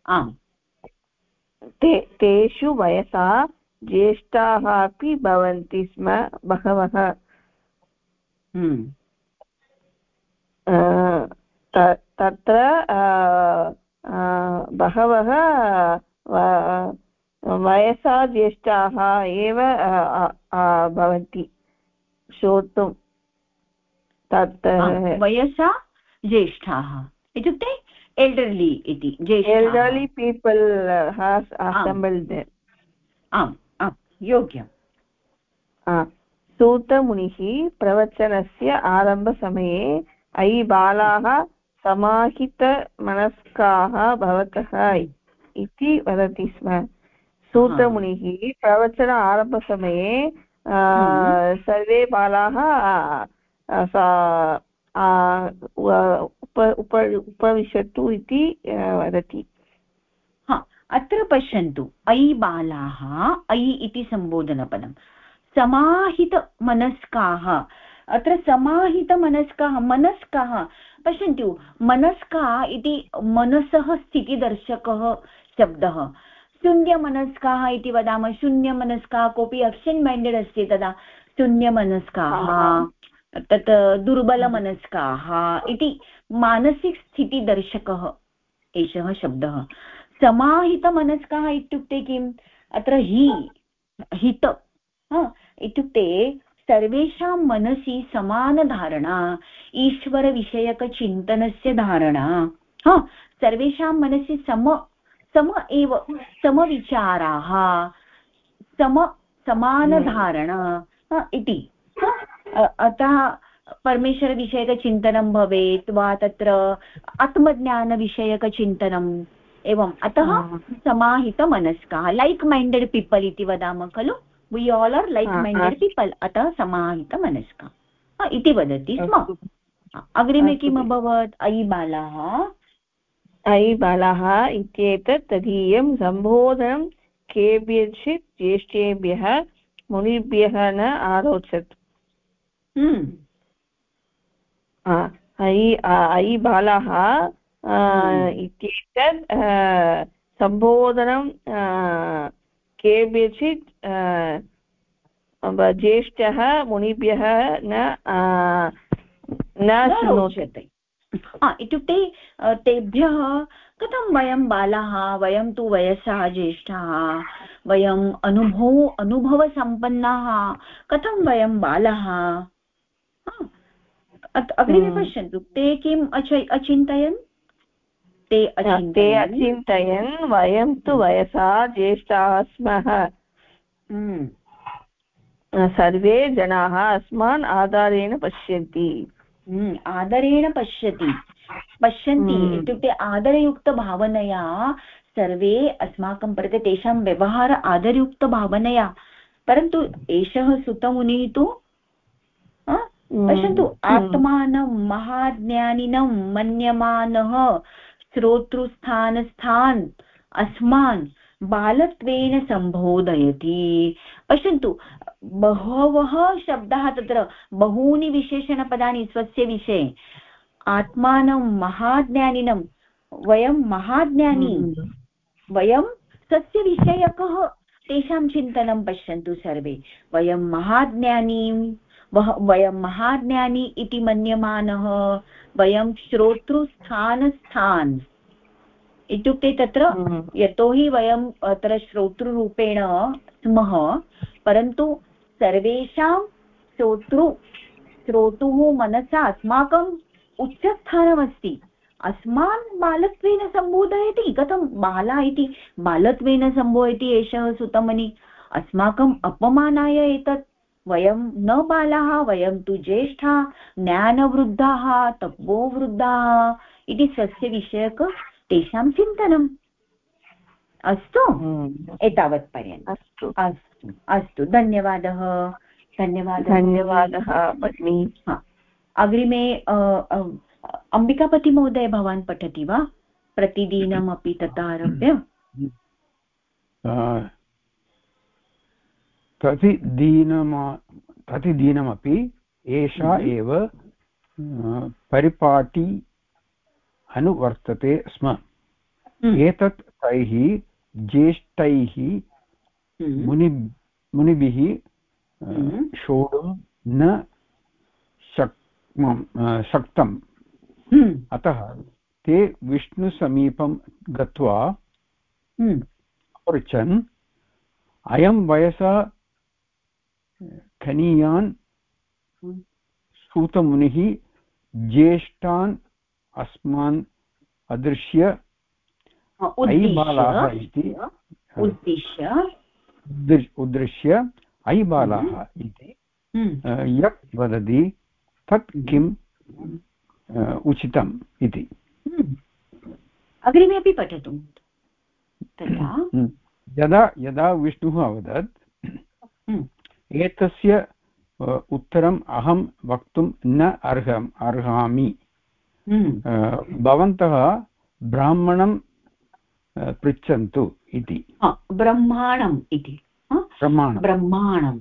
आम्। ते तेषु वयसा ज्येष्ठाः अपि भवन्ति स्म बहवः। हम्म। तत्र बहवः वयसा ज्येष्ठाः एव भवन्ति। श्रोतुं तत् वयसा ज्येष्ठाः। इत्युक्ते एल्डर्लि इति एल्डर्लि पीपल् हास् असेम्बल्ड्। आम् आम् योग्यम्। सूतमुनिः प्रवचनस्य आरम्भसमये अयि बालाः समाहितमनस्काः भवतः इति वदति स्म। सूतमुनिः प्रवचन आरम्भसमये हम्म। सर्वे बालाः उपविशतु इति वदति। अत्र पश्यन्तु। ऐ बालाः ऐ इति सम्बोधनपदं समाहितमनस्काः अत्र समाहितमनस्काः मनस्काः पश्यन्तु मनस्का इति मनसः स्थितिदर्शकः शब्दः। शून्यमनस्काः इति वदामः। शून्यमनस्काः कोऽपि अब्सेण्ट् मैण्डेड् अस्ति तदा। शून्यमनस्काः, तत् दुर्बलमनस्काः इति मानसिकस्थितिदर्शकः एषः शब्दः। समाहितमनस्काः इत्युक्ते किम्? अत्र हि, हित इत्युक्ते सर्वेषां मनसि समानधारणा, ईश्वरविषयकचिन्तनस्य धारणा, हा, सर्वेषां मनसि सम सम एव समविचाराः सम समानधारणा इति। अतः परमेश्वरविषयकचिन्तनं भवेत् वा तत्र आत्मज्ञानविषयकचिन्तनम् एवम्। अतः समाहितमनस्काः लैक् मैण्डेड् पीपल् इति वदामः खलु? We all are like minded people अतः समाहितमनस्का। इति वदति स्म। अग्रिमे किम् अभवत्? अयि बालाः अयि बालाः इत्येतत् तदीयं सम्बोधनं केभ्यश्चित् ज्येष्ठेभ्यः मुनिभ्यः न आरोचत्। अयि अयि बालाः। इत्येतत् सम्बोधनं केभ्यचित् ज्येष्ठः मुनिभ्यः न न शृणोष्यते इत्युक्ते तेभ्यः कथं वयं बालाः वयं तु वयसः ज्येष्ठाः वयम् अनुभव अनुभवसम्पन्नाः कथं वयं बालाः? अग्रिमे हम्म। पश्यन्तु ते किम् अच अचिन्तयन्? ते ते अचिन्तयन्। वयं तु वयसा ज्येष्ठाः स्मः। हम्म। सर्वे जनाः अस्मान् आधारेण पश्यन्ति। हम्म, आदरेण पश्यति पश्यन्ति। इत्युक्ते आदरयुक्तभावनया सर्वे अस्माकं प्रति तेषां व्यवहार आदरयुक्तभावनया परन्तु एषः सुतमुनिः तु पश्यन्तु आत्मानं महाज्ञानिनं मन्यमानः श्रोतृस्थानस्थान् अस्मान् बालत्वेन सम्बोधयति पश्यन्तु बहवः शब्दाः तत्र बहूनि विशेषणपदानि स्वस्य विषये। आत्मानं महाज्ञानिनं वयं महाज्ञानी। वयं स्वस्य विषयकः तेषां चिन्तनं पश्यन्तु सर्वे। वयं महाज्ञानी वयं महाज्ञानी इति मन्यमानः वयं श्रोतृस्थानस्थान्। इत्युक्ते तत्र हम्म। यतोहि वयम् अत्र श्रोतृरूपेण स्मः परन्तु सर्वेषां श्रोतृ श्रोतुः मनसा अस्माकम् उच्चस्थानमस्ति। अस्मान् बालत्वेन सम्बोधयति कथं बाला इति बालत्वेन सम्बोधयति एषः सुतमनि अस्माकम् अपमानाय एतत् वयं न बालाः वयं तु ज्येष्ठा ज्ञानवृद्धाः तपोवृद्धाः इति स्वस्य विषयक तेषां चिन्तनम्। अस्तु? हम्म। एतावत्पर्यन्तम् अस्तु। अस्तु धन्यवादः धन्यवादः धन्यवादः भगिनी अग्रिमे अम्बिकापतिमहोदय भवान् पठति वा प्रतिदिनमपि तथा आरभ्य प्रतिदीनमा प्रतिदिनमपि एषा हम्म। एव परिपाटी अनुवर्तते स्म हम्म। एतत् तैः ज्येष्ठैः। मुनि मुनिभिः शोढुं न शक्मं शक्तम्। अतः ते विष्णुसमीपं गत्वा अपृच्छन् अयं वयसा खनीयान् सूतमुनिः ज्येष्ठान् अस्मान् अदृश्य बालाः इति उद्दिश्य उद्दृश्य अयि बालाः हम्म। इति हम्म। यत् वदति तत् हम्म। किम् उचितम् इति अग्रिमे अपि पठतु यदा यदा विष्णुः अवदत् एतस्य उत्तरम् अहं वक्तुं न अर्हम् अर्हामि हम्म। भवन्तः ब्राह्मणं पृच्छन्तु इति ब्रह्माणम् इति ब्रह्माणं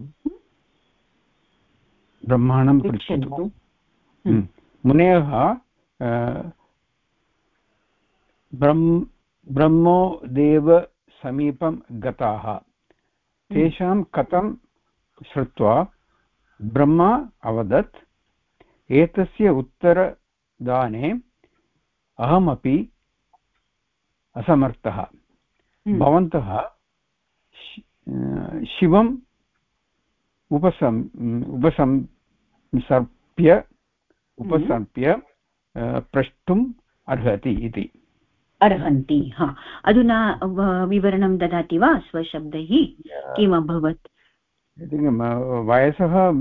ब्रह्माणं हम्म। मुनयः ब्रह्म ब्रह्मोदेवसमीपं गताः तेषां कथं श्रुत्वा ब्रह्मा अवदत् एतस्य उत्तरदाने अहमपि असमर्थः। हम्म। भवन्तः शिवम् उपसम् उपसंसर्प्य हम्म। उपसर्प्य प्रष्टुम् अर्हति इति। अर्हन्ति हा। अधुना विवरणं ददाति वा स्वशब्दैः? किम् अभवत्? वयसः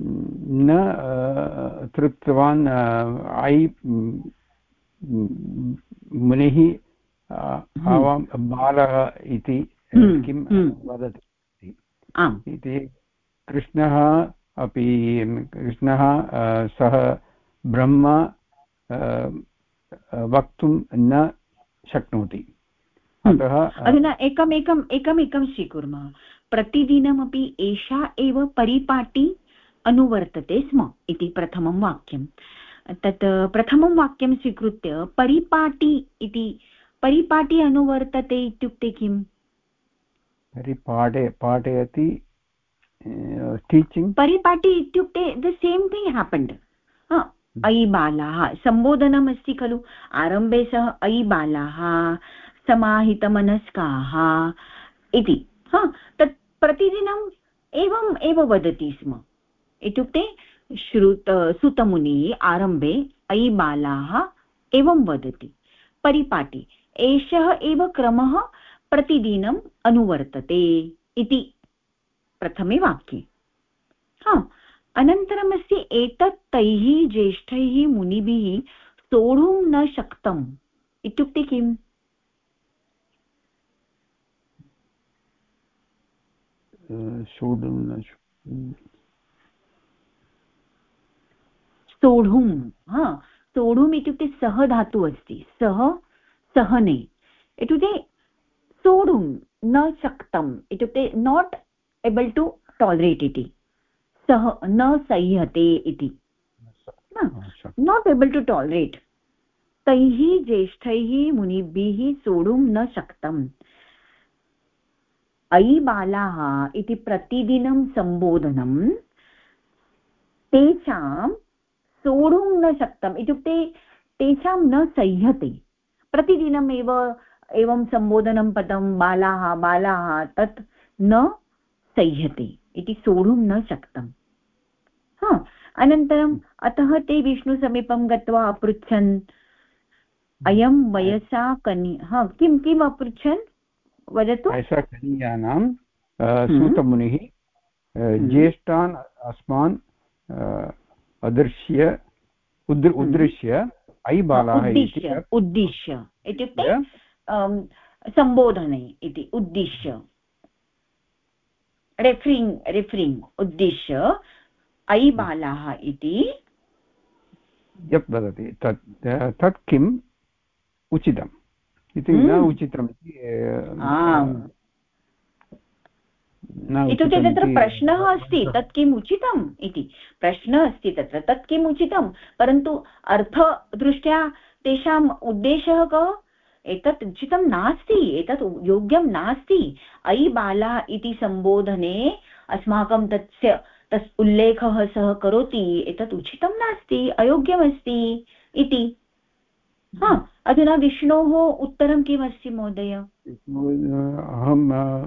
न तृप्तवान् ऐ मुनिः आवां बालः इति हम्म, किं हम्म। वदति? इति कृष्णः अपि कृष्णः सः ब्रह्म वक्तुं न शक्नोति। हम्म। अतः अधुना एकम् एकम् एकमेकं स्वीकुर्मः। प्रतिदिनमपि एषा एव परिपाटी अनुवर्तते स्म इति प्रथमं वाक्यं तत् प्रथमं वाक्यं स्वीकृत्य परिपाटी इति परिपाटी अनुवर्तते इत्युक्ते किम्? परिपाठे पाठयति टीचिङ्ग् परिपाटी इत्युक्ते द सेम् थिङ्ग् हेपण्ड् अयि बालाः सम्बोधनम् अस्ति खलु आरम्भे सः अयि बालाः समाहितमनस्काः इति। हा तत् प्रतिदिनम् एवम् एव वदति स्म। इत्युक्ते श्रुत सुतमुनिः आरम्भे अयि बालाः एवं वदति। परिपाटि, एषः एव क्रमः प्रतिदिनम् अनुवर्तते इति प्रथमे वाक्ये। हा अनन्तरमस्ति एतत् तैः ज्येष्ठैः मुनिभिः सोढुं न शक्तम् इत्युक्ते किम्? सोढुं न सोढुं हा सोढुम् इत्युक्ते सः धातु अस्ति सः सहने इत्युक्ते सोढुं न शक्तम् इत्युक्ते नाट् एबल् टु टालरेट् इति. सः न सह्यते इति. नाट् एबल् टु टालरेट् तैः ज्येष्ठैः मुनिभिः सोढुं न शक्तम्. अयि बालाः इति प्रतिदिनं सम्बोधनं तेषां सोढुं न शक्तम्। इत्युक्ते तेषां न सह्यते। प्रतिदिनमेव एवं सम्बोधनं पदं बालाः बालाः तत् न सह्यते इति सोढुं न शक्तम्। हा अनन्तरम् अतः ते विष्णुसमीपं गत्वा अपृच्छन्। अयं वयसा कनि हा किं किम् अपृच्छन्? वदतु। कनीयानां हम्म। सूतमुनिः। ज्येष्ठान् अस्मान् अदृश्य उद् हम्म। उद्दृश्य ऐ बालाः उद्दिश्य इत्युक्ते सम्बोधने इति उद्दिश्य। रेफरिङ्ग् रेफरिङ्ग् उद्दिश्य ऐ बालाः इति। यत् वदति तत् तत् किम्? उचितम्। इति न हम्म। उचितम् इति इत्युक्ते तत्र प्रश्नः अस्ति तत् किम् उचितम् इति। प्रश्नः अस्ति तत्र तत् किम् उचितं परन्तु अर्थदृष्ट्या तेषाम् उद्देशः कः? एतत् उचितं नास्ति एतत् योग्यं नास्ति। अयि बाला इति सम्बोधने अस्माकं तस्य तस् उल्लेखः सः करोति एतत् उचितं नास्ति अयोग्यमस्ति इति। हा अधुना विष्णोः उत्तरं किमस्ति महोदय? अहं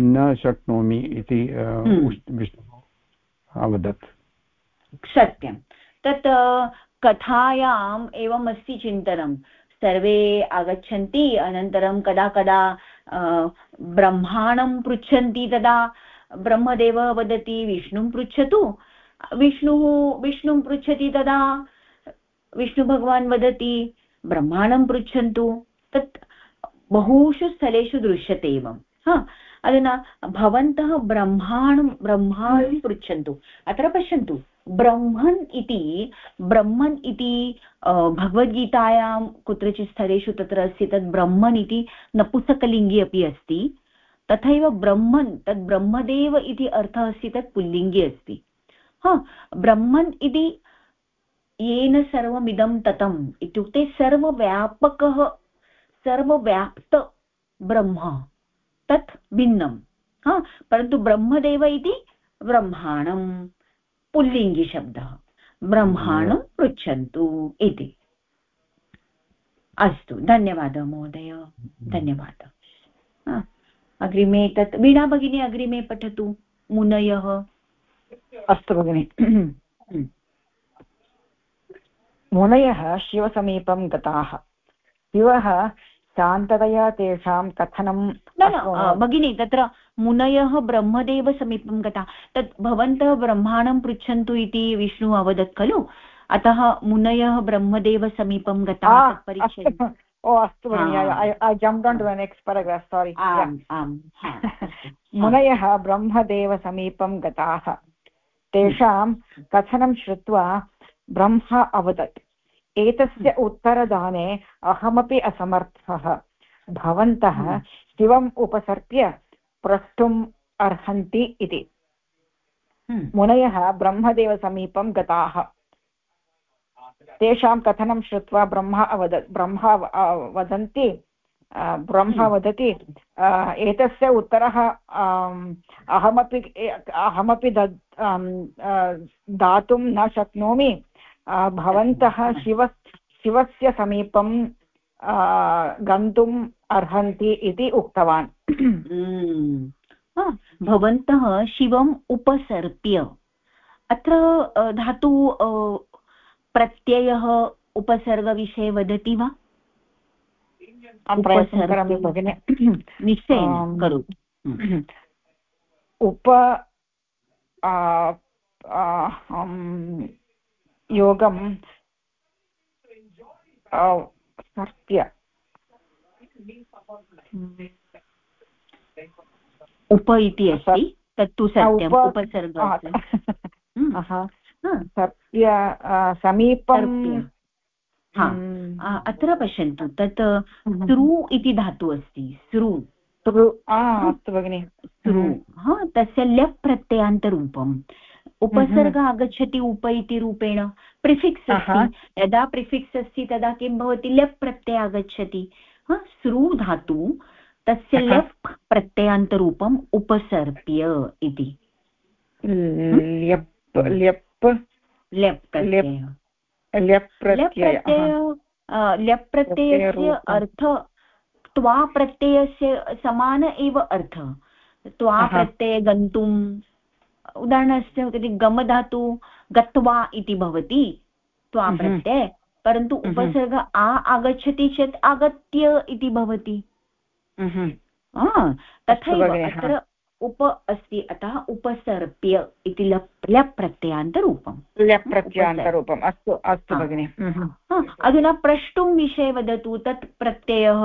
न शक्नोमि इति हम्म। विष्णुः अवदत्। सत्यं। तत् कथायाम् एवम् अस्ति चिन्तनं। सर्वे आगच्छन्ति अनन्तरं कदा कदा ब्रह्माणं पृच्छन्ति तदा ब्रह्मदेवः वदति विष्णुं पृच्छतु। विष्णुः विष्णुं पृच्छति तदा विष्णुभगवान् वदति ब्रह्माणं पृच्छन्तु। तत् बहुषु स्थलेषु दृश्यते एवं हा अधुना भवन्तः ब्रह्माणं ब्रह्माणं पृच्छन्तु। अत्र पश्यन्तु ब्रह्मन् इति ब्रह्मन् इति भगवद्गीतायां कुत्रचित् स्थलेषु तत्र अस्ति तत् ब्रह्मन् इति नपुसकलिङ्गी अपि अस्ति। तथैव ब्रह्मन् तत् ब्रह्मदेव इति अर्थः अस्ति तत् पुल्लिङ्गे अस्ति। हा ब्रह्मन् इति येन सर्वमिदं ततम्। इत्युक्ते सर्वव्यापकः सर्वव्याप्त ब्रह्म तत् भिन्नं। हा परन्तु ब्रह्मदेव इति ब्रह्माणं पुल्लिङ्गिशब्दः। ब्रह्माणं पृच्छन्तु इति। अस्तु धन्यवादः महोदय। धन्यवादः। अग्रिमे तत् वीणा भगिनी अग्रिमे पठतु मुनयः। अस्तु भगिनि। मुनयः शिवसमीपं गताः। शिवः शान्ततया तेषां कथनं न न भगिनि तत्र मुनयः ब्रह्मदेवसमीपं गता। तत् भवन्तः ब्रह्माणं पृच्छन्तु इति विष्णुः अवदत् खलु? अतः मुनयः ब्रह्मदेवसमीपं गताः परीक्षन्ति ओ अस्तु भगिनि jump down to next paragraph sorry मुनयः ब्रह्मदेवसमीपं गताः। तेषां कथनं श्रुत्वा ब्रह्म अवदत्। एतस्य उत्तरदाने अहमपि असमर्थः भवन्तः हम्म। शिवम् उपसर्प्य प्रष्टुम् अर्हन्ति इति हम्म। मुनयः ब्रह्मदेवसमीपं गताः तेषां कथनं श्रुत्वा ब्रह्मा अवदत् ब्रह्मा वदन्ति ब्रह्म हम्म। वदति एतस्य उत्तरः अहमपि अहमपि दातुं न शक्नोमि भवन्तः शिव शिवस्य समीपं गन्तुम् अर्हन्ति इति उक्तवान्। हम्म। भवन्तः शिवम् उपसर्प्य अत्र धातु प्रत्ययः उपसर्गविषये वदति वा? निश्चयेन करोतु। हम्म। उप योगं सर्प्य उप इति अस्ति तत्तु सत्यम् उपसर्ग सत्य समीपं अत्र पश्यन्तु तत् स्रु इति धातु अस्ति स्रु अस्तु भगिनि स्रु हा तस्य ल्यप् प्रत्ययान्तरूपम् उपसर्ग आगच्छति उप इति रूपेण. प्रिफिक्स् अस्ति. यदा प्रिफिक्स् अस्ति तदा किं भवति? ल्यप् प्रत्यय आगच्छति. स्रु धातु तस्य ल्यप् प्रत्ययान्तरूपम् उपसर्प्य इति. ल्यप् प्रत्यय. ल्यप् प्रत्ययस्य अर्थ त्वा प्रत्ययस्य समान एव अर्थ. त्वा प्रत्यये गन्तुम् उदाहरणस्य गमधातु गत्वा इति भवति त्वा प्रत्यय परन्तु उपसर्ग आ आगच्छति चेत् आगत्य इति भवति। तथैव अत्र उप अस्ति अतः उपसर्प्य इति लप् लप् प्रत्ययान्तरूपं लप् प्रत्ययान्तरूपम् अस्तु अस्तु भगिनि। अधुना प्रष्टुं विषये वदतु तत् प्रत्ययः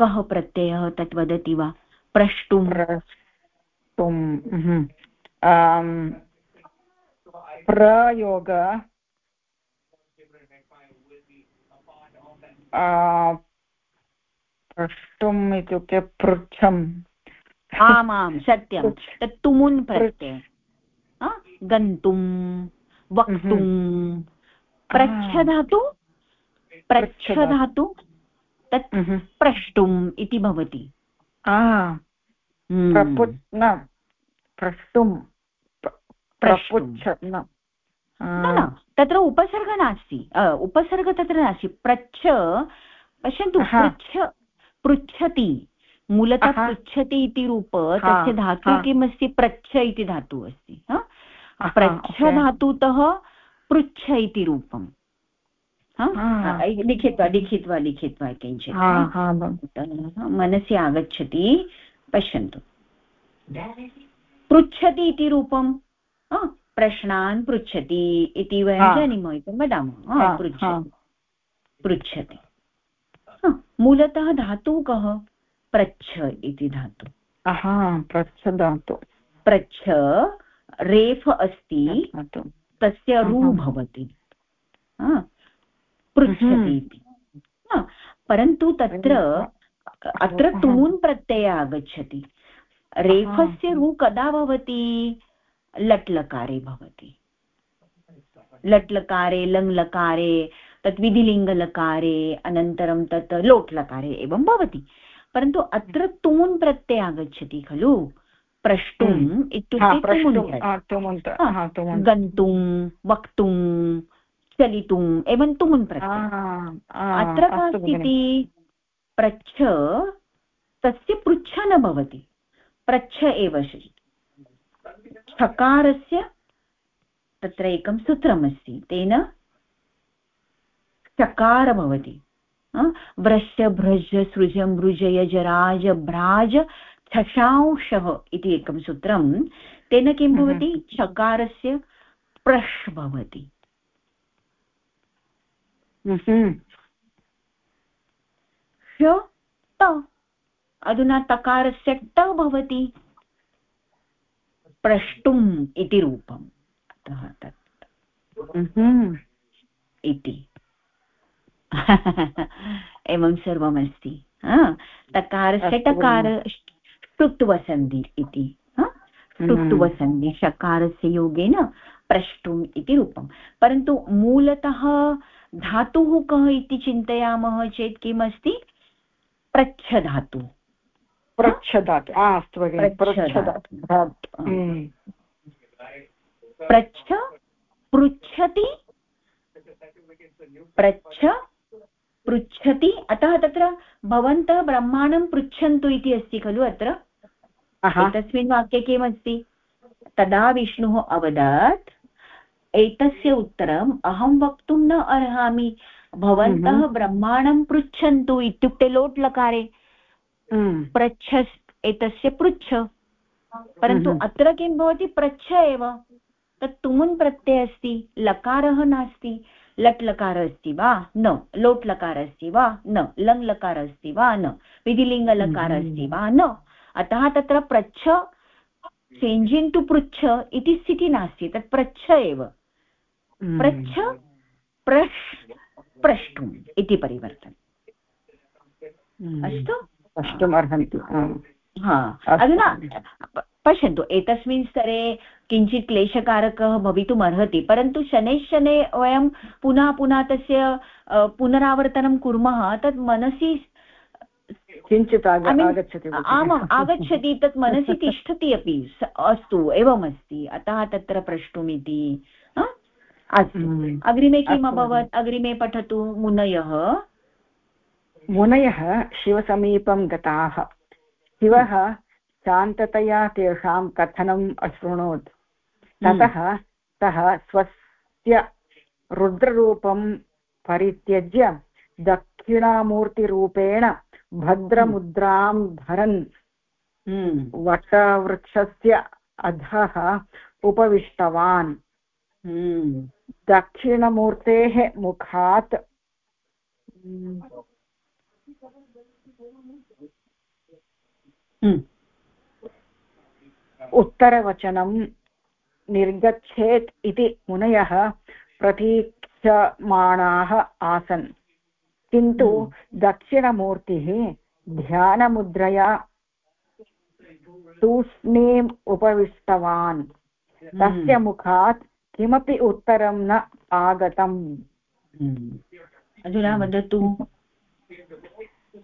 कः प्रत्ययः तत् वदति वा? प्रष्टुं प्रष्टुं प्रयोग प्रष्टुम् इत्युक्ते पृच्छम् आमां सत्यं तत् तुमुन् प्रत्यय गन्तुं वक्तुं। प्रच्छधातु प्रच्छधातु तत्। प्रष्टुम् इति भवति हम्म। न प्रष्टुं न तत्र उपसर्ग नास्ति। उपसर्ग तत्र नास्ति। प्रच्छ पश्यन्तु पृच्छ पृच्छति। मूलतः पृच्छति इति रूप तस्य धातुः किमस्ति? प्रच्छ इति धातुः अस्ति प्रच्छ धातुतः पृच्छ इति रूपम्। लिखित्वा लिखित्वा लिखित्वा किञ्चित् मनसि आगच्छति। पश्यन्तु। पृच्छति इति रूपं प्रश्नान् पृच्छति इति वयं जानीमः इति वदामः। पृच्छति। पृच्छति। मूलतः धातुः कः? प्रच्छ इति धातु। प्रच्छ धातु। प्रच्छ रेफ अस्ति तस्य रु भवति। पृच्छति हम्म। इति। परन्तु तत्र अत्र तून् प्रत्यय आगच्छति। रेफस्य रु कदा भवति? लट्लकारे भवति। लट्लकारे लङ्लकारे तत् विधिलिङ्गलकारे अनन्तरं तत् लोट्लकारे एवं भवति। परन्तु अत्र तून् प्रत्यय आगच्छति खलु। प्रष्टुम् हम्म। इत्युक्ते गन्तुं वक्तुं चलितुम् एवं तुमुन् प्रत्यय। अत्र का स्थितिः पृच्छ तस्य पृच्छ न भवति। पृच्छ एव छकारस्य तत्र एकं सूत्रमस्ति। तेन चकार भवति। व्रश्य भ्रज सृज मृजय जराज भ्राज छशांशः इति एकं सूत्रं। तेन किं हम्म, भवति? हम्म। चकारस्य प्रश् भवति। हम्म, त। अधुना तकारस्य ट भवति। प्रष्टुम् इति रूपम्। अतः तत् इति। एवं सर्वमस्ति। तकारस्य टकार ष्टुत्वसन्धि इति। ष्टुत्वसन्धि षकारस्य योगेन प्रष्टुम् इति रूपं परन्तु मूलतः धातुः कः इति चिन्तयामः चेत् किमस्ति? प्रच्छधातुः। प्रच्छधातु अस्तु पृच्छ पृच्छति पृच्छ पृच्छति। अतः तत्र भवन्तः ब्रह्माणं पृच्छन्तु इति अस्ति खलु अत्र? एतस्मिन् वाक्ये किमस्ति? तदा विष्णुः अवदत् एतस्य उत्तरम् अहं वक्तुं न अर्हामि। भवन्तः हम्म। ब्रह्माणं पृच्छन्तु इत्युक्ते लोट् लकारे हम्म। पृच्छ एतस्य पृच्छ। परन्तु हम्म। अत्र किं भवति? पृच्छ एव। तत् तुमुन् प्रत्यय अस्ति लकारः नास्ति। लट् लकारः अस्ति वा? न। लोट् लकारः अस्ति वा? न। लङ् लकारः अस्ति वा? न। विधिलिङ्गलकारः अस्ति वा? न। अतः तत्र पृच्छ चेञ्जिङ्ग् टु पृच्छ इति स्थितिः नास्ति। तत् पृच्छ एव। पृच्छ प्रश् प्रष्टुम् इति परिवर्तनम्। अस्तु? प्रष्टुम् अर्हन्ति अधुना पश्यन्तु एतस्मिन् स्तरे किञ्चित् क्लेशकारकः भवितुम् अर्हति परन्तु शनैः शनैः वयं पुनः पुनः तस्य पुनरावर्तनं कुर्मः तत् मनसि किञ्चित् आगच्छति आमाम् आगच्छति तत् मनसि तिष्ठति अपि अस्तु एवमस्ति अतः तत्र प्रष्टुमिति अस्तु। अग्रिमे किम् अभवत्? अग्रिमे पठतु मुनयः। मुनयः शिवसमीपं गताः शिवः शान्ततया तेषां कथनम् अशृणोत् ततः सः स्वस्य रुद्ररूपं परित्यज्य दक्षिणामूर्तिरूपेण भद्रमुद्रां धरन् हम्म। वटवृक्षस्य अधः उपविष्टवान् हम्म। दक्षिणमूर्तेः मुखात् हम्म। उत्तरवचनं निर्गच्छेत् इति मुनयः प्रतीक्षमाणाः आसन् किन्तु। दक्षिणमूर्तिः ध्यानमुद्रया तूष्णीम् उपविष्टवान्। तस्य मुखात् किमपि उत्तरं न आगतम् अधुना वदतु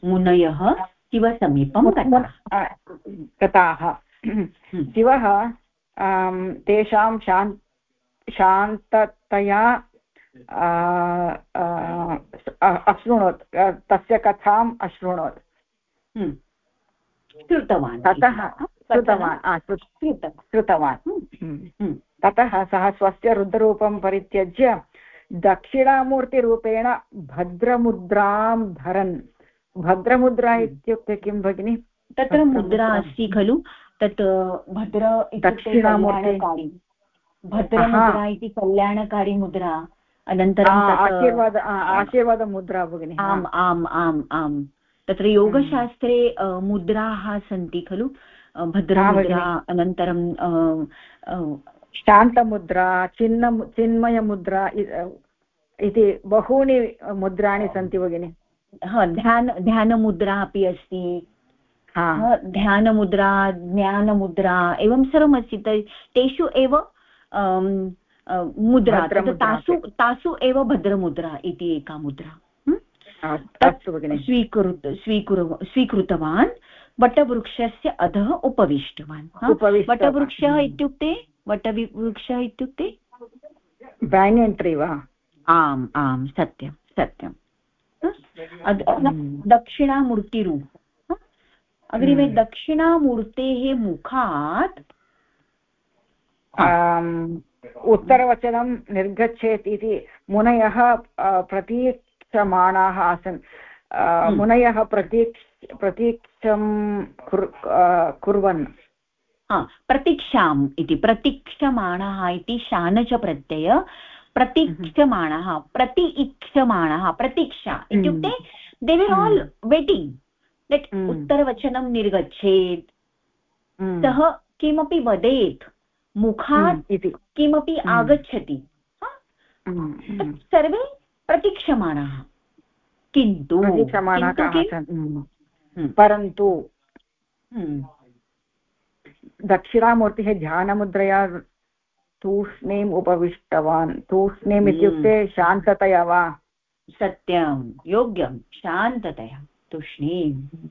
मुनयः शिवसमीपं गताः। शिवः तेषां शान् शान्ततया अशृणोत् तस्य कथाम् अशृणोत् हम्म। श्रुतवान् ततः श्रुतवान्। श्रुतवान्। हम्म। ततः सः स्वस्य रुद्ररूपं परित्यज्य दक्षिणामूर्तिरूपेण भद्रमुद्रां धरन्। भद्रमुद्रा। इत्युक्ते किं भगिनि? तत्र मुद्रा अस्ति खलु। तत् भद्र दक्षिणामूर्तिकारी भद्रमुद्रा इति कल्याणकारी मुद्रा। अनन्तरं आशीर्वाद आशीर्वादमुद्रा भगिनि। आम् आम् आम् आम्। तत्र योगशास्त्रे मुद्राः सन्ति खलु। भद्रमुद्रा अनन्तरं शान्तमुद्रा चिन्न चिन्मयमुद्रा इति बहूनि मुद्राणि सन्ति भगिनि। हा ध्यान ध्यानमुद्रा अपि अस्ति। ध्यानमुद्रा ज्ञानमुद्रा एवं सर्वमस्ति तेषु एव मुद्रा तासु तासु एव भद्रमुद्रा इति एका मुद्रा। स्वीकृत स्वीकुर स्वीकृतवान्। वटवृक्षस्य अधः उपविष्टवान्। वटवृक्षः इत्युक्ते वटवृक्षः इत्युक्ते? बेनेण्ट्रि वा? आम् आम् सत्यं सत्यं दक्षिणामूर्तिरु अग्रिमे हम्म। दक्षिणामूर्तेः मुखात् उत्तरवचनं निर्गच्छेत् इति मुनयः प्रतीक्षमाणाः आसन्. हम्म। मुनयः प्रतीक्ष प्रतीक्षं कुर्वन्. प्रतीक्षाम् इति प्रतीक्षमाणः इति शानच प्रतीक्षमाणः प्रति इक्षमाणः प्रतीक्षा हम्म। इत्युक्ते they will all waiting that उत्तरवचनं निर्गच्छेत् सः किमपि वदेत् मुखात् इति. किमपि आगच्छति सर्वे प्रतीक्षमाणाः। किन्तु परन्तु दक्षिणामूर्तिः ध्यानमुद्रया तूष्णीम् उपविष्टवान्। तूष्णीम् इत्युक्ते शान्ततया वा? सत्यं योग्यं। शान्ततया तूष्णीम्।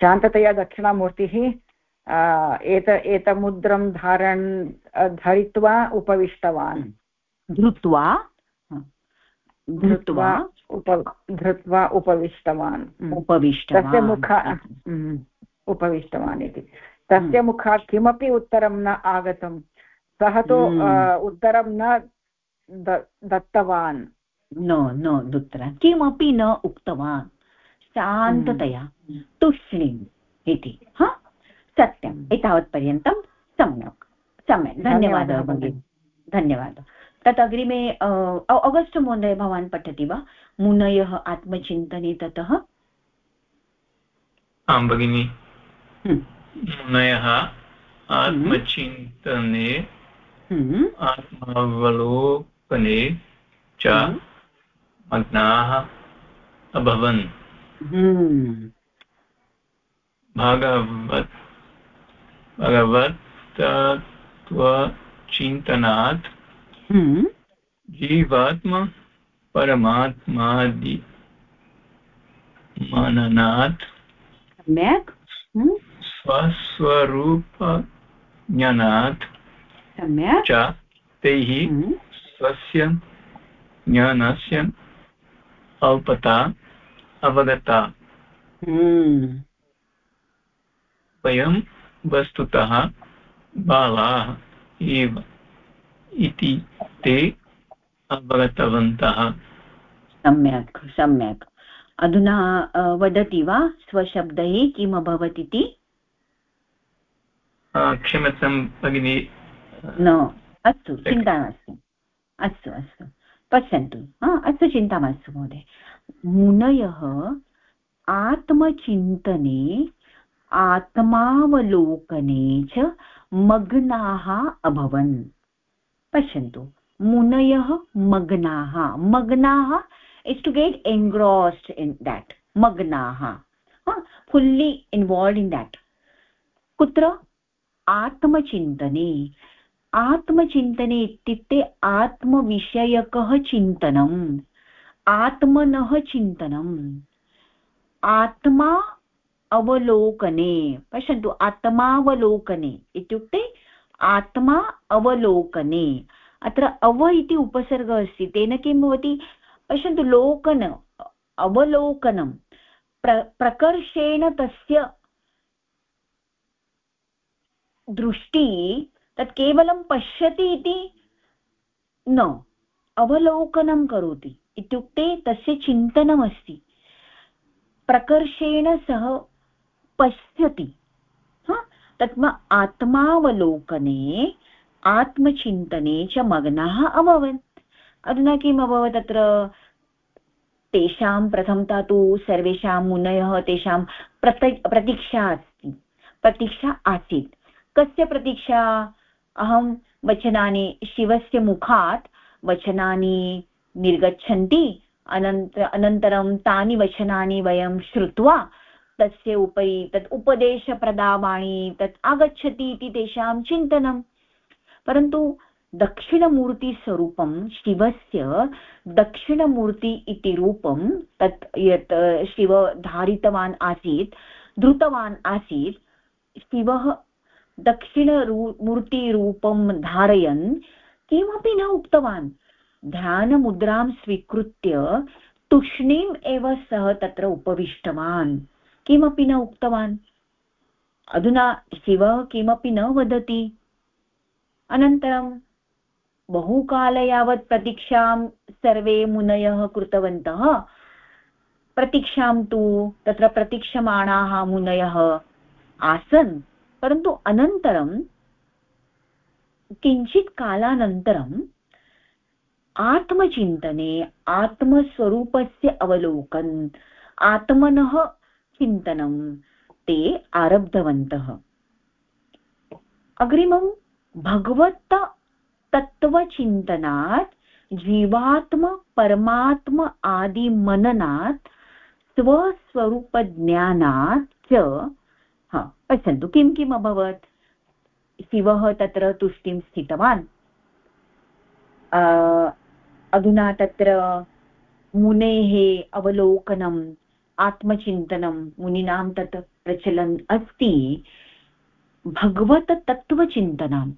शान्ततया दक्षिणामूर्तिः एत एतमुद्रं धारन् धरित्वा उपविष्टवान्। धृत्वा? धृत्वा? उप धृत्वा उपविष्टवान्। उपविष्ट तस्य मुख उपविष्टवान् इति। तस्य हम्म। मुखात् किमपि उत्तरं न आगतं सः तु हम्म। उत्तरं न दत्तवान्। न न दत्तवान् किमपि न उक्तवान्। शान्ततया। हम्म। तुष्णीम् इति। हा? सत्यम्। एतावत्पर्यन्तं सम्यक्। सम्यक्। धन्यवादः भगिनि। धन्यवादः। तत् अग्रिमे अगस्ट् महोदय भवान् पठति वा? मुनयः आत्मचिन्तने ततः। आं भगिनि। हम्म। मुनयः आत्मचिन्तने हम्म। आत्मावलोकने च हम्म। मग्नाः अभवन् भगवत् भगवत्तत्त्वचिन्तनात् हम्म। जीवात्मा परमात्मादि मननात् सम्यक् हम्म। स्वस्वरूपज्ञानात् सम्यक्। च तैः हम्म। स्वस्य ज्ञानस्य अल्पता अवगता। वयं वस्तुतः बालाः एव इति ते अवगतवन्तः। सम्यक् सम्यक्। अधुना वदति वा स्वशब्दैः किम् अभवत् इति क्षम्यतां भगिनि। न अस्तु चिन्ता नास्ति अस्तु अस्तु। पश्यन्तु। अस्तु चिन्ता मास्तु महोदय। मुनयः आत्मचिन्तने आत्मावलोकने च मग्नाः अभवन्। पश्यन्तु। मुनयः मग्नाः। मग्नाः is to get engrossed in that मग्नाः। Fully involved in that कुत्र? आत्मचिन्तने। आत्मचिन्तने इत्युक्ते आत्मविषयकः चिन्तनम्, आत्मनः चिन्तनम्। आत्मा अवलोकने, पश्यन्तु आत्मावलोकने इत्युक्ते आत्मा अवलोकने। अत्र अव इति उपसर्गः अस्ति, तेन किं भवति? पश्यन्तु लोकन, अवलोकनं, प्र, प्रकर्षेण तस्य दृष्टि तत् केवलं पश्यति इति न, अवलोकनं करोति। इत्युक्ते तस्य चिन्तनमस्ति। प्रकर्षेण सः पश्यति। तस्म आत्मावलोकने, आत्मचिन्तने च मग्नाः अभवन्। अधुना किम् अभवत् अत्र? तेषां प्रथमता तु सर्वेषां मुनयः, तेषां प्रत, प्रतीक्षा अस्ति। प्रतीक्षा आसीत्। कस्य प्रतीक्षा? अहं वचनानि शिवस्य मुखात्, वचनानि निर्गच्छन्ति, अनन्त, अनन्तरं तानि वचनानि वयं श्रुत्वा तस्य उपरि, तत् उपदेशप्रदावाणी तत् आगच्छति इति तेषां चिन्तनं। परन्तु दक्षिणमूर्तिस्वरूपं शिवस्य दक्षिणमूर्ति इति रूपं तत् यत् शिव धारितवान् आसीत्, धृतवान् आसीत्, शिवः दक्षिणरू मूर्तिरूपं धारयन् किमपि न उक्तवान्। ध्यानमुद्रां स्वीकृत्य तूष्णीम् एव सः तत्र उपविष्टवान्। किमपि न उक्तवान्। अधुना शिवः किमपि न वदति। अनन्तरं बहुकाल यावत् प्रतीक्षां सर्वे मुनयः कृतवन्तः। प्रतीक्षां तु तत्र प्रतीक्षमाणाः मुनयः आसन्। परन्तु अनन्तरं किञ्चित् कालानन्तरम् आत्मचिन्तने आत्मस्वरूपस्य अवलोकन्, आत्मनः चिन्तनं ते आरब्धवन्तः। अग्रिमं भगवत जीवात्म, परमात्म आदिमननात् स्वस्वरूपज्ञानात् च हा पश्यन्तु किं किम् अभवत् शिवः तत्र तुष्टिं स्थितवान्। अधुना तत्र मुनेः अवलोकनम् आत्मचिन्तनं मुनीनां तत् प्रचलन् अस्ति। भगवततत्त्वचिन्तनम्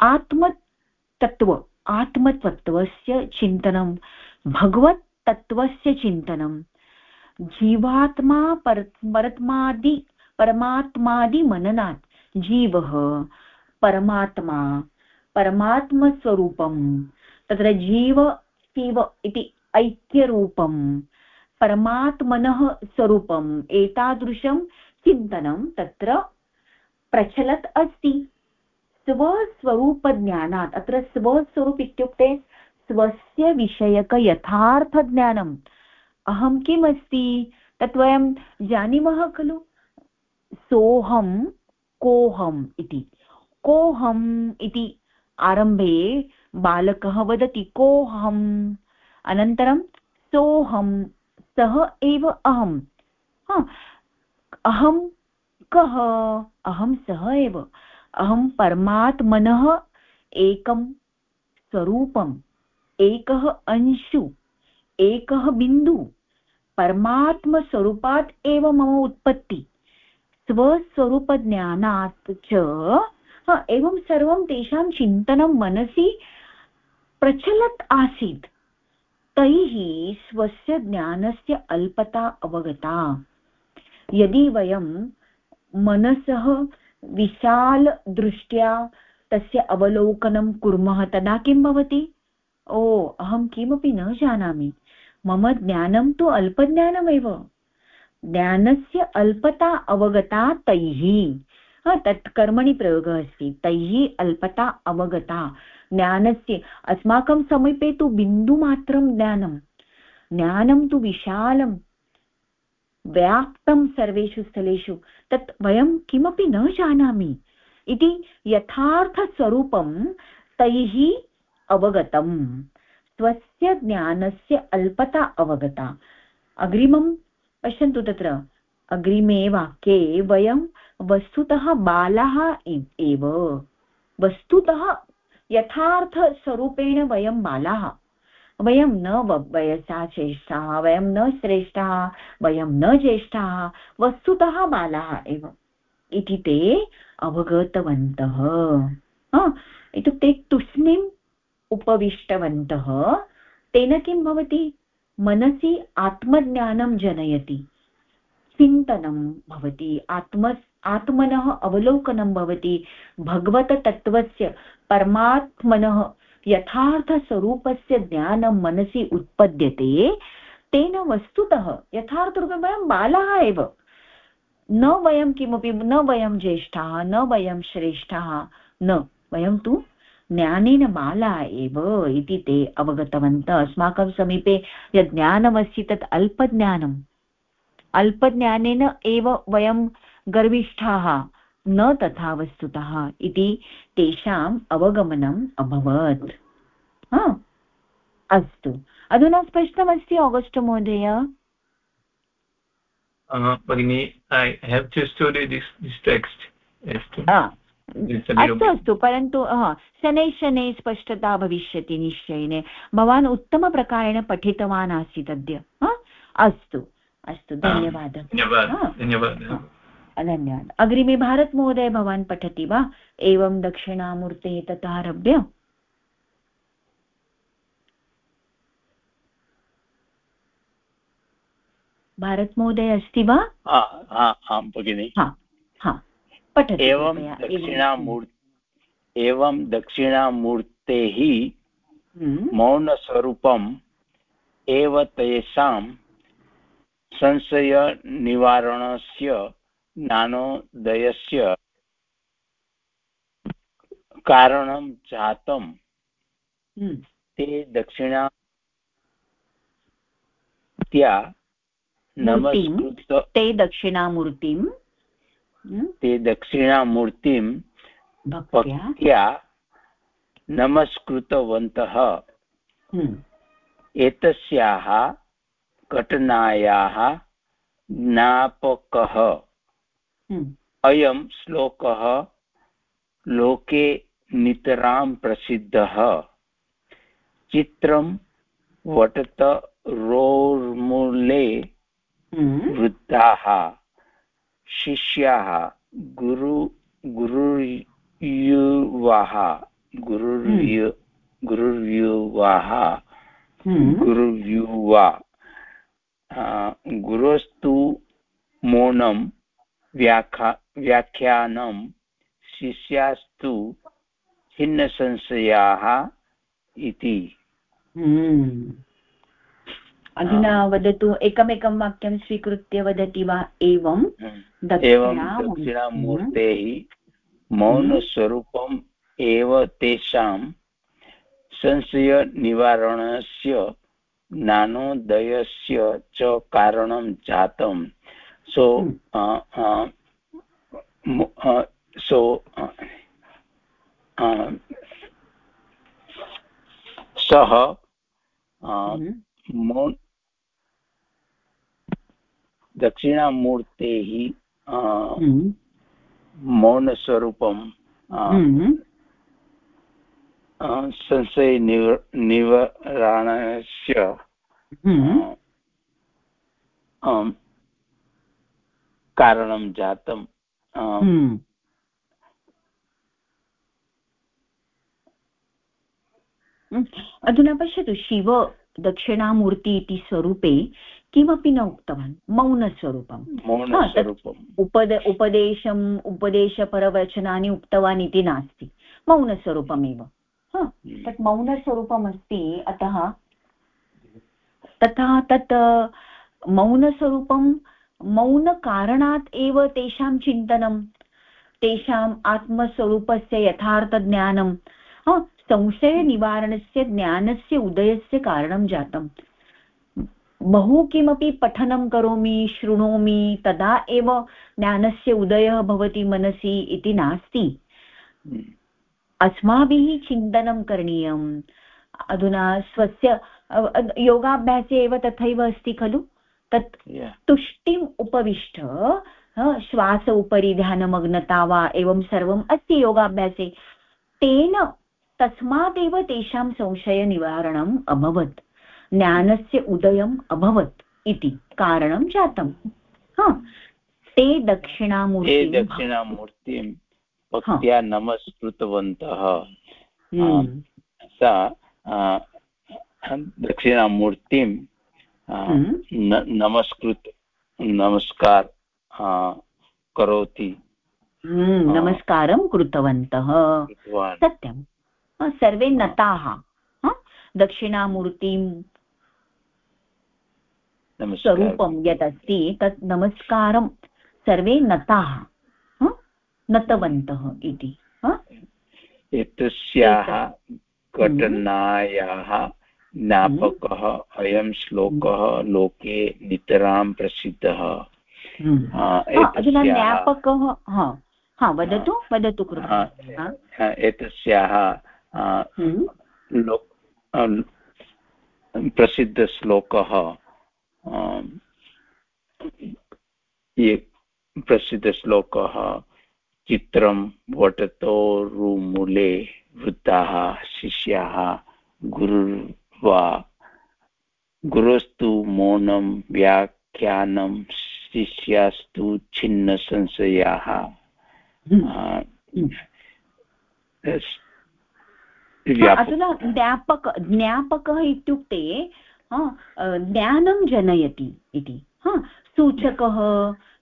आत्मतत्त्व, आत्मतत्त्वस्य चिन्तनं भगवत्तत्त्वस्य चिन्तनं जीवात्मा पर परमादि परमात्मादिमननात् जीवः। परमात्मा परमात्मस्वरूपं तत्र जीव, शिव इति ऐक्यरूपं परमात्मनः स्वरूपम्, एतादृशं चिन्तनं तत्र प्रचलत् अस्ति। स्वस्वरूपज्ञानात्, अत्र स्वस्वरूप इत्युक्ते स्वस्य विषयकयथार्थज्ञानम् अहं किम् अस्ति तत् वयं जानीमः खलु। सोऽहं कोऽहम् इति। कोऽहम् इति आरम्भे बालकः वदति, कोऽहम्? अनन्तरं, सोऽहं सः एव अहम् अहं कः? अहं सः एव। अहं परमात्मनः एकं स्वरूपम् एकः अंशु, एकः बिन्दु, परमात्मस्वरूपात् एव मम उत्पत्ति। स्वस्वरूपज्ञानात् च एवं सर्वं तेषां चिन्तनं मनसि प्रचलत् आसीत्। तैः स्वस्य ज्ञानस्य अल्पता अवगता। यदि वयं मनसः विशालदृष्ट्या तस्य अवलोकनं कुर्मः, तदा किं भवति? ओ, अहं किमपि न जानामि। मम ज्ञानं तु अल्पज्ञानमेव। ज्ञानस्य अल्पता अवगता तैः। तत् कर्मणि प्रयोगः अस्ति तैः अल्पता अवगता। ज्ञानस्य अस्माकं समीपे तु बिन्दुमात्रं ज्ञानं ज्ञानं तु विशालं। व्याप्तं सर्वेषु स्थलेषु। तत् वयं किमपि न जानामि। इति यथार्थस्वरूपं तैः अवगतम्। स्वस्य ज्ञानस्य अल्पता अवगता। अग्रिमं पश्यन्तु तत्र अग्रिमे वाक्ये वयं वस्तुतः बालाः एव। वस्तुतः यथार्थस्वरूपेण वयं बालाः। वयं न वयसा श्रेष्ठाः वयं न श्रेष्ठाः, वयं न ज्येष्ठाः, वस्तुतः बालाः एव। इति ते अवगतवन्तः। इत्युक्ते तूष्णीम् उपविष्टवन्तः। तेन किं भवति? मनसि आत्मज्ञानं जनयति। चिन्तनं भवति, आत्म, आत्मनः अवलोकनं भवति। भगवततत्त्वस्य परमात्मनः यथार्थस्वरूपस्य ज्ञानं मनसि उत्पद्यते, तेन वस्तुतः यथार्थरूपे वयं बालाः एव। न वयं किमपि, न वयं ज्येष्ठाः, न वयं श्रेष्ठाः, न, वयं तु ज्ञानेन बाला एव इति ते अवगतवन्तः। अस्माकं समीपे यत् ज्ञानमस्ति तत् अल्पज्ञानम् अल्पज्ञानेन एव वयं गर्विष्ठाः न तथा वस्तुतः इति तेषाम् अवगमनम् अभवत्। अस्तु। अधुना स्पष्टमस्ति आगस्ट् महोदय? भगिनि I have to study this this text अस्तु अस्तु परन्तु शनैः शनैः स्पष्टता भविष्यति निश्चयेन। भवान् उत्तमप्रकारेण पठितवान् आसीत् अद्य। अस्तु अस्तु धन्यवादः। धन्यवादः धन्यवादः। अग्रिमे भारतमहोदय भवान् पठति वा? एवं दक्षिणामूर्तेः ततः आरभ्य। भारतमहोदय अस्ति वा? आं भगिनि। एवं दक्षिणामूर् एवं दक्षिणामूर्तेः हम्म। मौनस्वरूपम् एव तेषां संशयनिवारणस्य ज्ञानोदयस्य कारणं जातं हम्म। ते दक्षिणा त्या नमस्कृत ते दक्षिणामूर्तिं। ते दक्षिणामूर्तिं भक्त्या नमस्कृतवन्तः हम्म। एतस्याः घटनायाः ज्ञापकः हम्म। अयं श्लोकः लोके नितरां प्रसिद्धः चित्रं वटतरोर्मूले। वृद्धाः शिष्याः गुरु गुरुयुवाः गुरुर्यु गुरुर्युवाः गुरुर्युवा। गुरोस्तु मौनं व्याख्या व्याख्यानं शिष्यास्तु छिन्नसंशयाः इति। हम्म। अधुना वदतु एकमेकं वाक्यं स्वीकृत्य वदति वा? एवं एवं दक्षिणामूर्तेः मौनस्वरूपम् एव तेषां संशयनिवारणस्य ज्ञानोदयस्य च कारणं जातं सो सो सः दक्षिणामूर्तेः मौनस्वरूपं संशय निवारणस्य हम्म। कारणं जातम् हम्म। अधुना पश्यतु शिव दक्षिणामूर्ति इति स्वरूपे किमपि न उक्तवान् मौनस्वरूपम्। उपद उपदेशम् उपदेशपरवचनानि उक्तवान् इति नास्ति। मौनस्वरूपमेव। तत् मौनस्वरूपमस्ति अतः तथा तत् मौनस्वरूपं मौनकारणात् एव तेषां चिन्तनं तेषाम् आत्मस्वरूपस्य यथार्थज्ञानं संशयनिवारणस्य ज्ञानस्य उदयस्य कारणं जातम्। बहु किमपि पठनं करोमि शृणोमि तदा एव ज्ञानस्य उदयः भवति मनसि इति नास्ति। अस्माभिः चिन्तनं करणीयम्। अधुना स्वस्य योगाभ्यासे एव तथैव अस्ति खलु? तत् तुष्टिम् उपविष्ट श्वास उपरि ध्यानमग्नता वा एवं सर्वम् अस्ति योगाभ्यासे। तेन तस्मादेव तेषां संशयनिवारणम् अभवत्। ज्ञानस्य उदयम् अभवत् इति कारणं जातम्। ते दक्षिणामूर्ति दक्षिणामूर्तिं भक्त्या नमस्कृतवन्तः। हम्म। सा दक्षिणामूर्तिं हम्म। नमस्कृत नमस्कार करोति। हम्म, नमस्कारं कृतवन्तः। सत्यं सर्वे नताः। दक्षिणामूर्तिं स्वरूपं यत् अस्ति तत् नमस्कारं सर्वे नताः नतवन्तः इति एतस्याः घटनायाः ज्ञापकः अयं श्लोकः लोके नितरां प्रसिद्धः। अधुना ज्ञापकः हा वदतु वदतु एतस्याः प्रसिद्धश्लोकः। ये प्रसिद्धश्लोकः चित्रं वटतोरुमूले वृद्धाः शिष्याः गुरुर्वा गुरुस्तु मौनं व्याख्यानं शिष्यास्तु छिन्नसंशयाः। अधुना ज्ञापक ज्ञापकः इत्युक्ते ज्ञानं जनयति इति सूचकः,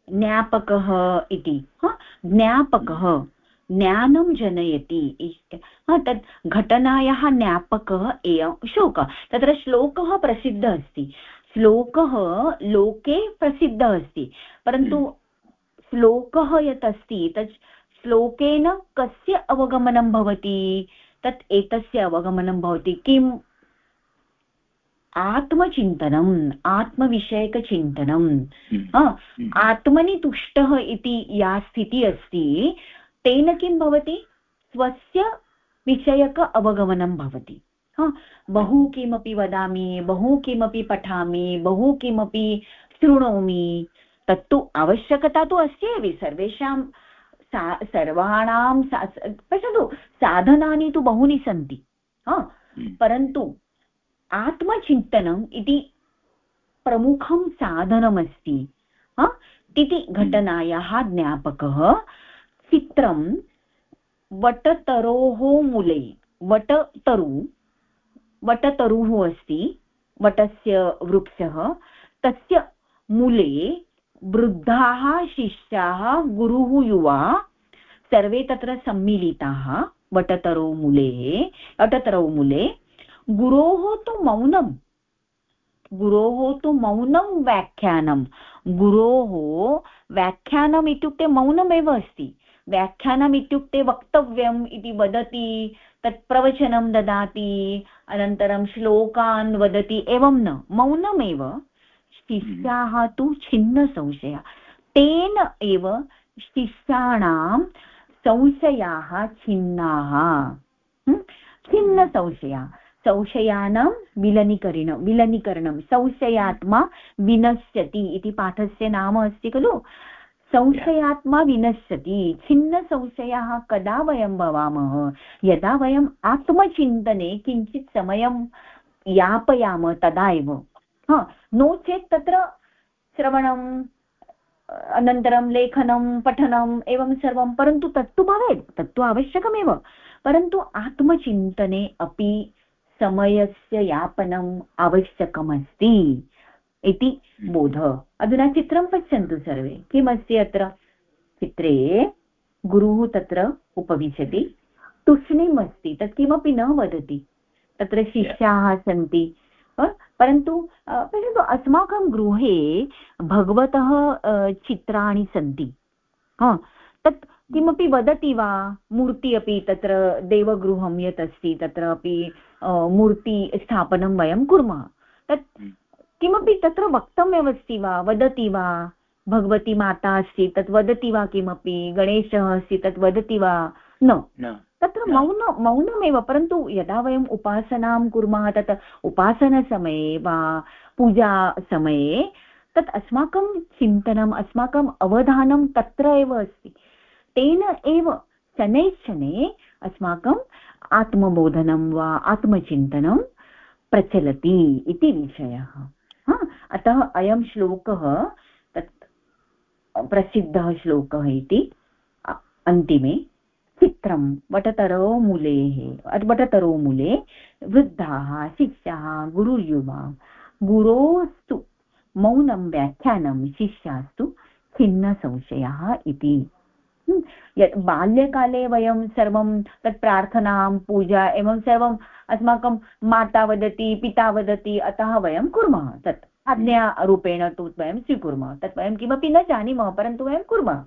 ज्ञापकः इति ज्ञापकः, ज्ञानं जनयति तत् घटनायाः ज्ञापकः एवं श्लोकः, तत्र श्लोकः प्रसिद्धः अस्ति, श्लोकः लोके प्रसिद्धः अस्ति, परन्तु श्लोकः यत् अस्ति तत् श्लोकेन कस्य अवगमनं भवति, तत् एतस्य अवगमनं भवति, किम्? आत्मचिन्तनम् आत्मविषयकचिन्तनम्। हम्म। आत्मनि तुष्टः इति या स्थितिः अस्ति तेन किं भवति? स्वस्य विषयक अवगमनं भवति। बहु किमपि वदामि बहु किमपि पठामि बहु किमपि शृणोमि तत्तु आवश्यकता तु अस्ति एव सर्वेषां सा सर्वाणां पश्यतु साधनानि तु बहूनि सन्ति। हम्म। परन्तु आत्मचिन्तनम् इति प्रमुखं साधनमस्ति। इति घटनायाः ज्ञापकः चित्रं वटतरोः मूले, वटतरु, वटतरुः अस्ति, वटस्य वृक्षः। तस्य मूले वृद्धाः, शिष्याः, गुरुः, युवा, सर्वे तत्र सम्मिलिताः। वटतरौ मूले वटतरौ मूले गुरोः तु मौनं गुरोः तु मौनं व्याख्यानं गुरोः व्याख्यानम् इत्युक्ते मौनमेव अस्ति। व्याख्यानम् इत्युक्ते वक्तव्यम् इति वदति, तत् प्रवचनं ददाति, अनन्तरं श्लोकान् वदति, एवं न। मौनमेव शिष्याः तु छिन्नसंशया। तेन एव शिष्याणां संशयाः छिन्नाः। छिन्नसंशया। संशयानां विलनीकरणं विलनीकरणं संशयात्मा विनश्यति इति पाठस्य नाम अस्ति खलु? संशयात्मा विनश्यति। छिन्नसंशयाः कदा वयं भवामः? यदा वयम् आत्मचिन्तने किञ्चित् समयं यापयामः तदा एव। हा, नो चेत् तत्र श्रवणम् अनन्तरं लेखनं, पठनम् एवं सर्वं, परन्तु तत्तु भवेत्, तत्तु आवश्यकमेव। परन्तु आत्मचिन्तने अपि समयस्य यापनम् आवश्यकमस्ति इति बोध। अधुना चित्रं पश्यन्तु सर्वे। किमस्ति अत्र? चित्रे गुरुः तत्र उपविशति। तूष्णीम् अस्ति। तत् किमपि न वदति। तत्र शिष्याः सन्ति। परन्तु पश्यन्तु अस्माकं गृहे भगवतः चित्राणि सन्ति। किमपि वदति वा? मूर्ति अपि तत्र देवगृहं यत् अस्ति तत्र अपि मूर्तिस्थापनं वयं कुर्मः। तत् किमपि तत्र वक्तव्यम् अस्ति वा? वदति वा? भगवती माता अस्ति तत् वदति वा किमपि? गणेशः अस्ति तत् वदति वा? न। तत्र मौन मौनमेव परन्तु यदा वयम् उपासनां कुर्मः तत् उपासनसमये वा पूजासमये तत् अस्माकं चिन्तनम् अस्माकम् अवधानं तत्र एव अस्ति। तेन एव शनैः शनैः अस्माकम् आत्मबोधनं वा आत्मचिन्तनं प्रचलति इति विषयः। अतः अयं श्लोकः तत् प्रसिद्धः श्लोकः इति अन्तिमे। चित्रं वटतरो मूलेः वटतरो मूले वृद्धाः, शिष्याः, गुरुर्युवा गुरोस्तु मौनं व्याख्यानं शिष्यास्तु छिन्नसंशयः इति। यत् बाल्यकाले वयं सर्वं तत् प्रार्थनां पूजा एवं सर्वम् अस्माकं माता वदति पिता वदति अतः वयं कुर्मः। तत् आज्ञारूपेण तु वयं स्वीकुर्मः। तत् वयं किमपि न जानीमः परन्तु वयं कुर्मः।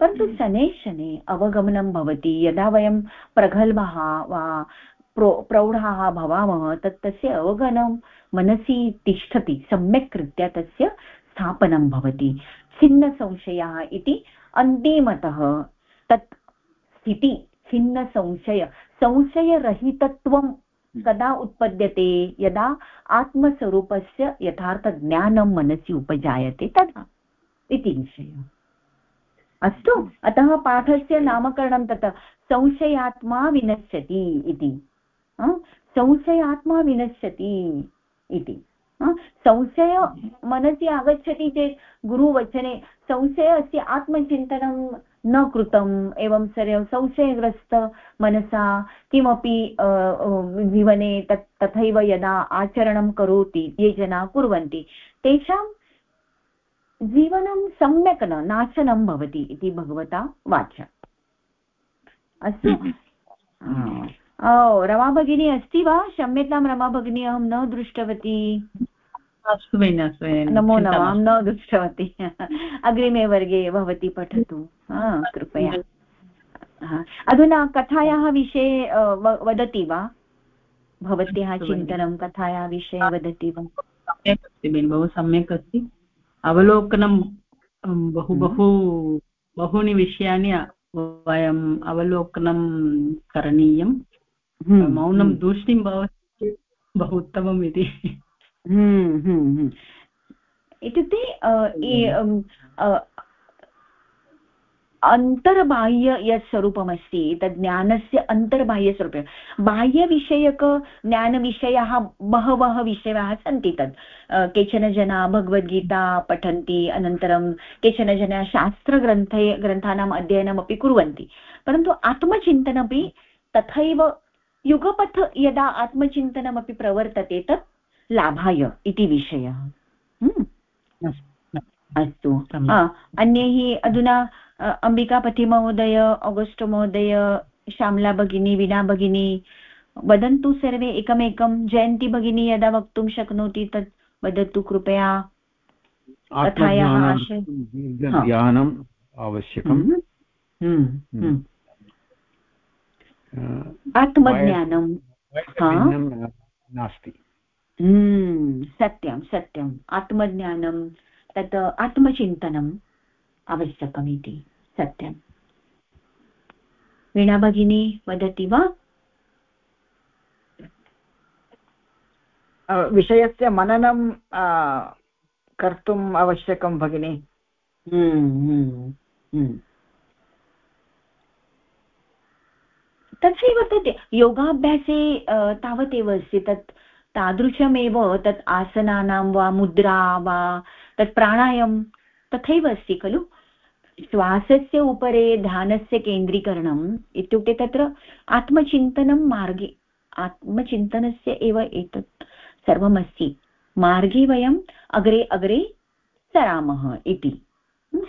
परन्तु हम्म। शनैः शनैः अवगमनं भवति। यदा वयं प्रगल्भाः वा प्रो प्रौढाः भवामः तत् तस्य अवगमनं मनसि तिष्ठति। सम्यक् रीत्या तस्य स्थापनं भवति। छिन्नसंशयः इति अन्तिमतः तत् स्थिति छिन्नसंशय संशयरहितत्वं हम्म। कदा उत्पद्यते? यदा आत्मस्वरूपस्य यथार्थज्ञानं मनसि उपजायते तदा इति विषयः। अस्तु अतः पाठस्य नामकरणं तत् संशयात्मा विनश्यति इति। संशयात्मा विनश्यति इति। संशय मनसि आगच्छति चेत् गुरुवचने संशय अस्य आत्मचिन्तनं न कृतम् एवं सर्वं संशयग्रस्त मनसा किमपि जीवने तत् तथैव यदा आचरणं करोति ये जनाः कुर्वन्ति तेषां जीवनं सम्यक् न नाशनं भवति इति भगवता वाचा। अस्तु। हम्म। ओ रमा भगिनी अस्ति वा? क्षम्यतां रमा भगिनी अहं न दृष्टवती। अस्तु भगिनि अस्तु नमो नमः न दृष्टवती। अग्रिमे वर्गे भवती पठतु कृपया। अधुना कथायाः विषये वदति वा? भवत्याः चिन्तनं कथायाः विषये वदति वा? सम्यक् अस्ति भगिनि बहु सम्यक् अस्ति अवलोकनं बहु हम्म। बहु बहूनि विषयानि वयम् अवलोकनं करणीयं। हम्म, मौनं हम्म। दूषणीं भवति बहु उत्तमम् इति। इत्युक्ते अन्तर्बाह्य यत् स्वरूपमस्ति तद् ज्ञानस्य अन्तर्बाह्यस्वरूपं बाह्यविषयक ज्ञानविषयाः बहवः विषयाः सन्ति तत् केचन जनाः भगवद्गीता पठन्ति अनन्तरं केचन जनाः शास्त्रग्रन्थे ग्रन्थानाम् अध्ययनमपि कुर्वन्ति। परन्तु आत्मचिन्तनमपि तथैव युगपथ यदा आत्मचिन्तनमपि प्रवर्तते तत् लाभाय इति विषयः। हम्म। अस्तु। अन्यैः अधुना अम्बिकापतिमहोदय अगस्ट् महोदय श्यामला भगिनी वीणा भगिनी वदन्तु सर्वे एकमेकं। जयन्ती भगिनी यदा वक्तुं शक्नोति तत् वदतु कृपया। ज्ञानम् आवश्यकम्। हम्म, हम्म, आत्मज्ञानं नास्ति। सत्यं सत्यम् आत्मज्ञानं तत् आत्मचिन्तनम् आवश्यकमिति सत्यं वीणा भगिनी वदति वा? विषयस्य मननं कर्तुम् आवश्यकं भगिनि। हम्म, हम्म, तथैव तत् योगाभ्यासे तावदेव अस्ति तत् तादृशमेव तत् आसनानां वा मुद्रा वा तत् प्राणायाम तथैव अस्ति खलु? श्वासस्य उपरि ध्यानस्य केन्द्रीकरणम् इत्युक्ते तत्र आत्मचिन्तनं मार्गे, आत्मचिन्तनस्य एव एतत् सर्वमस्ति। मार्गे वयम् अग्रे अग्रे सरामः इति।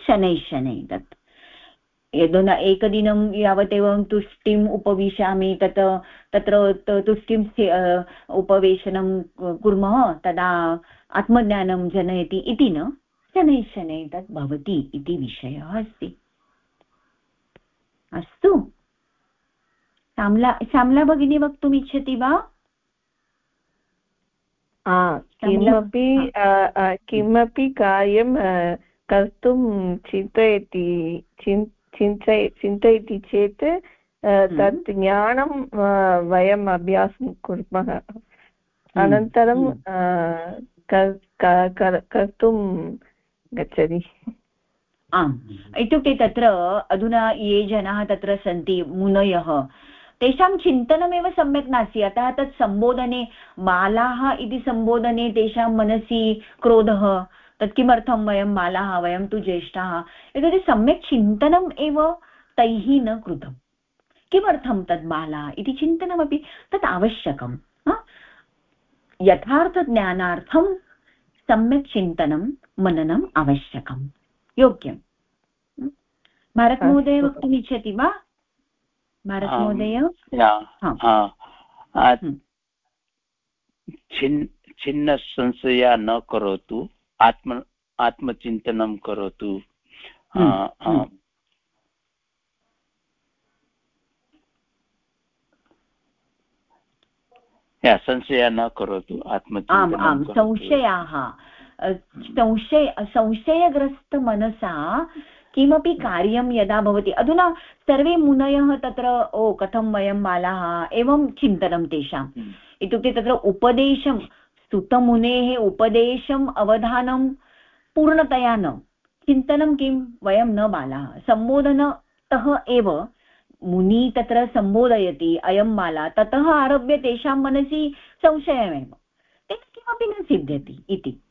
शनैः शनैः तत्। यदुना एकदिनं यावत् तुष्टिम् उपविशामि तत् तत्र तुष्टिं उपवेशनं कुर्मः तदा आत्मज्ञानं जनयति इति न शनैः शनैः तत् भवति इति विषयः अस्ति। अस्तु। श्यामला श्यामला भगिनी वक्तुम् इच्छति वा किमपि किमपि कार्यं कर्तुं चिन्तयति चिन्तय चिन्तयति चेत् हम्म। तत् ज्ञानं वयम् अभ्यासं कुर्मः हम्म। अनन्तरं हम्म। कर्तुं गच्छति आम् इत्युक्ते तत्र अधुना ये जनाः तत्र सन्ति मुनयः तेषां चिन्तनमेव सम्यक् नास्ति अतः तत् सम्बोधने बालाः इति सम्बोधने तेषां मनसि क्रोधः तत् किमर्थं वयं बालाः वयं तु ज्येष्ठाः। एतत् सम्यक् चिन्तनम् एव तैः न कृतं किमर्थं तद् बाला? इति चिन्तनमपि तत् आवश्यकं यथार्थज्ञानार्थं सम्यक् चिन्तनं मननम् आवश्यकं योग्यं भारतमहोदय वक्तुम् इच्छति वा? भारतमहोदय? छिन्नसंशया न करोतु। आत्म आत्मचिन्तनं करोतु। हम्म, हम्म। संशयः न करोतु आम् आम् संशयाः। संशय संशयग्रस्तमनसा किमपि कार्यं यदा भवति अधुना सर्वे मुनयः तत्र ओ कथं वयं बालाः एवं चिन्तनं तेषाम्। हम्म। इत्युक्ते तत्र उपदेशं सुतमुनेः उपदेशम् अवधानं पूर्णतया न। चिन्तनं किं? वयं न बालाः। सम्बोधनतः एव मुनि तत्र सम्बोधयति, अयं बाला। ततः आरभ्य तेषां मनसि संशयमेव। तेन किमपि न सिद्ध्यति इति।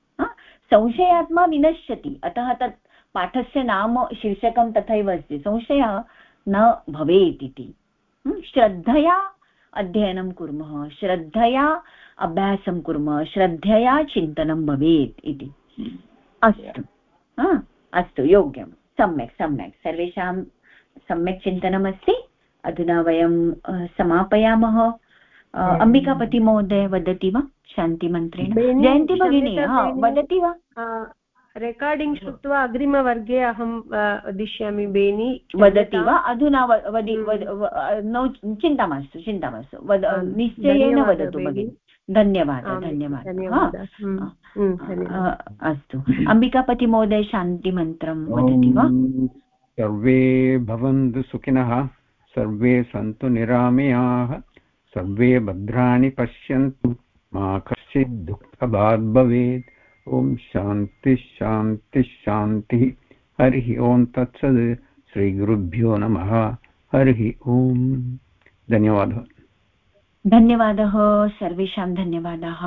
संशयात्मा विनश्यति। अतः तत् पाठस्य नाम शीर्षकं तथैव अस्ति। संशयः न भवेत् इति। श्रद्धया अध्ययनं कुर्मः। श्रद्धया अभ्यासं कुर्मः श्रद्धया चिन्तनं भवेत् इति। अस्तु। अस्तु योग्यं। सम्यक् सम्यक्। सर्वेषां सम्यक् चिन्तनमस्ति। अधुना वयं समापयामः। अम्बिकापतिमहोदय वदति वा? शान्तिमन्त्रेण? जयन्ती भगिनी वदति वा? रेकार्डिङ्ग् श्रुत्वा अग्रिमवर्गे अहं वदिष्यामि बेनि। वदति वा? अधुना वदि नो चिन्ता मास्तु चिन्ता मास्तु। वद निश्चयेन वदतु भगिनि। धन्यवादः धन्यवादः। अस्तु। अम्बिकापतिमहोदय शान्तिमन्त्रं वदति वा? सर्वे भवन्तु सुखिनः सर्वे सन्तु निरामयाः सर्वे भद्राणि पश्यन्तु मा कश्चित् दुःखभाग् भवेत्। ॐ शान्तिः शान्तिः शान्तिः। हरिः ॐ तत्सद् श्रीगुरुभ्यो नमः। हरिः ॐ धन्यवादः। धन्यवादः सर्वेषां धन्यवादाः।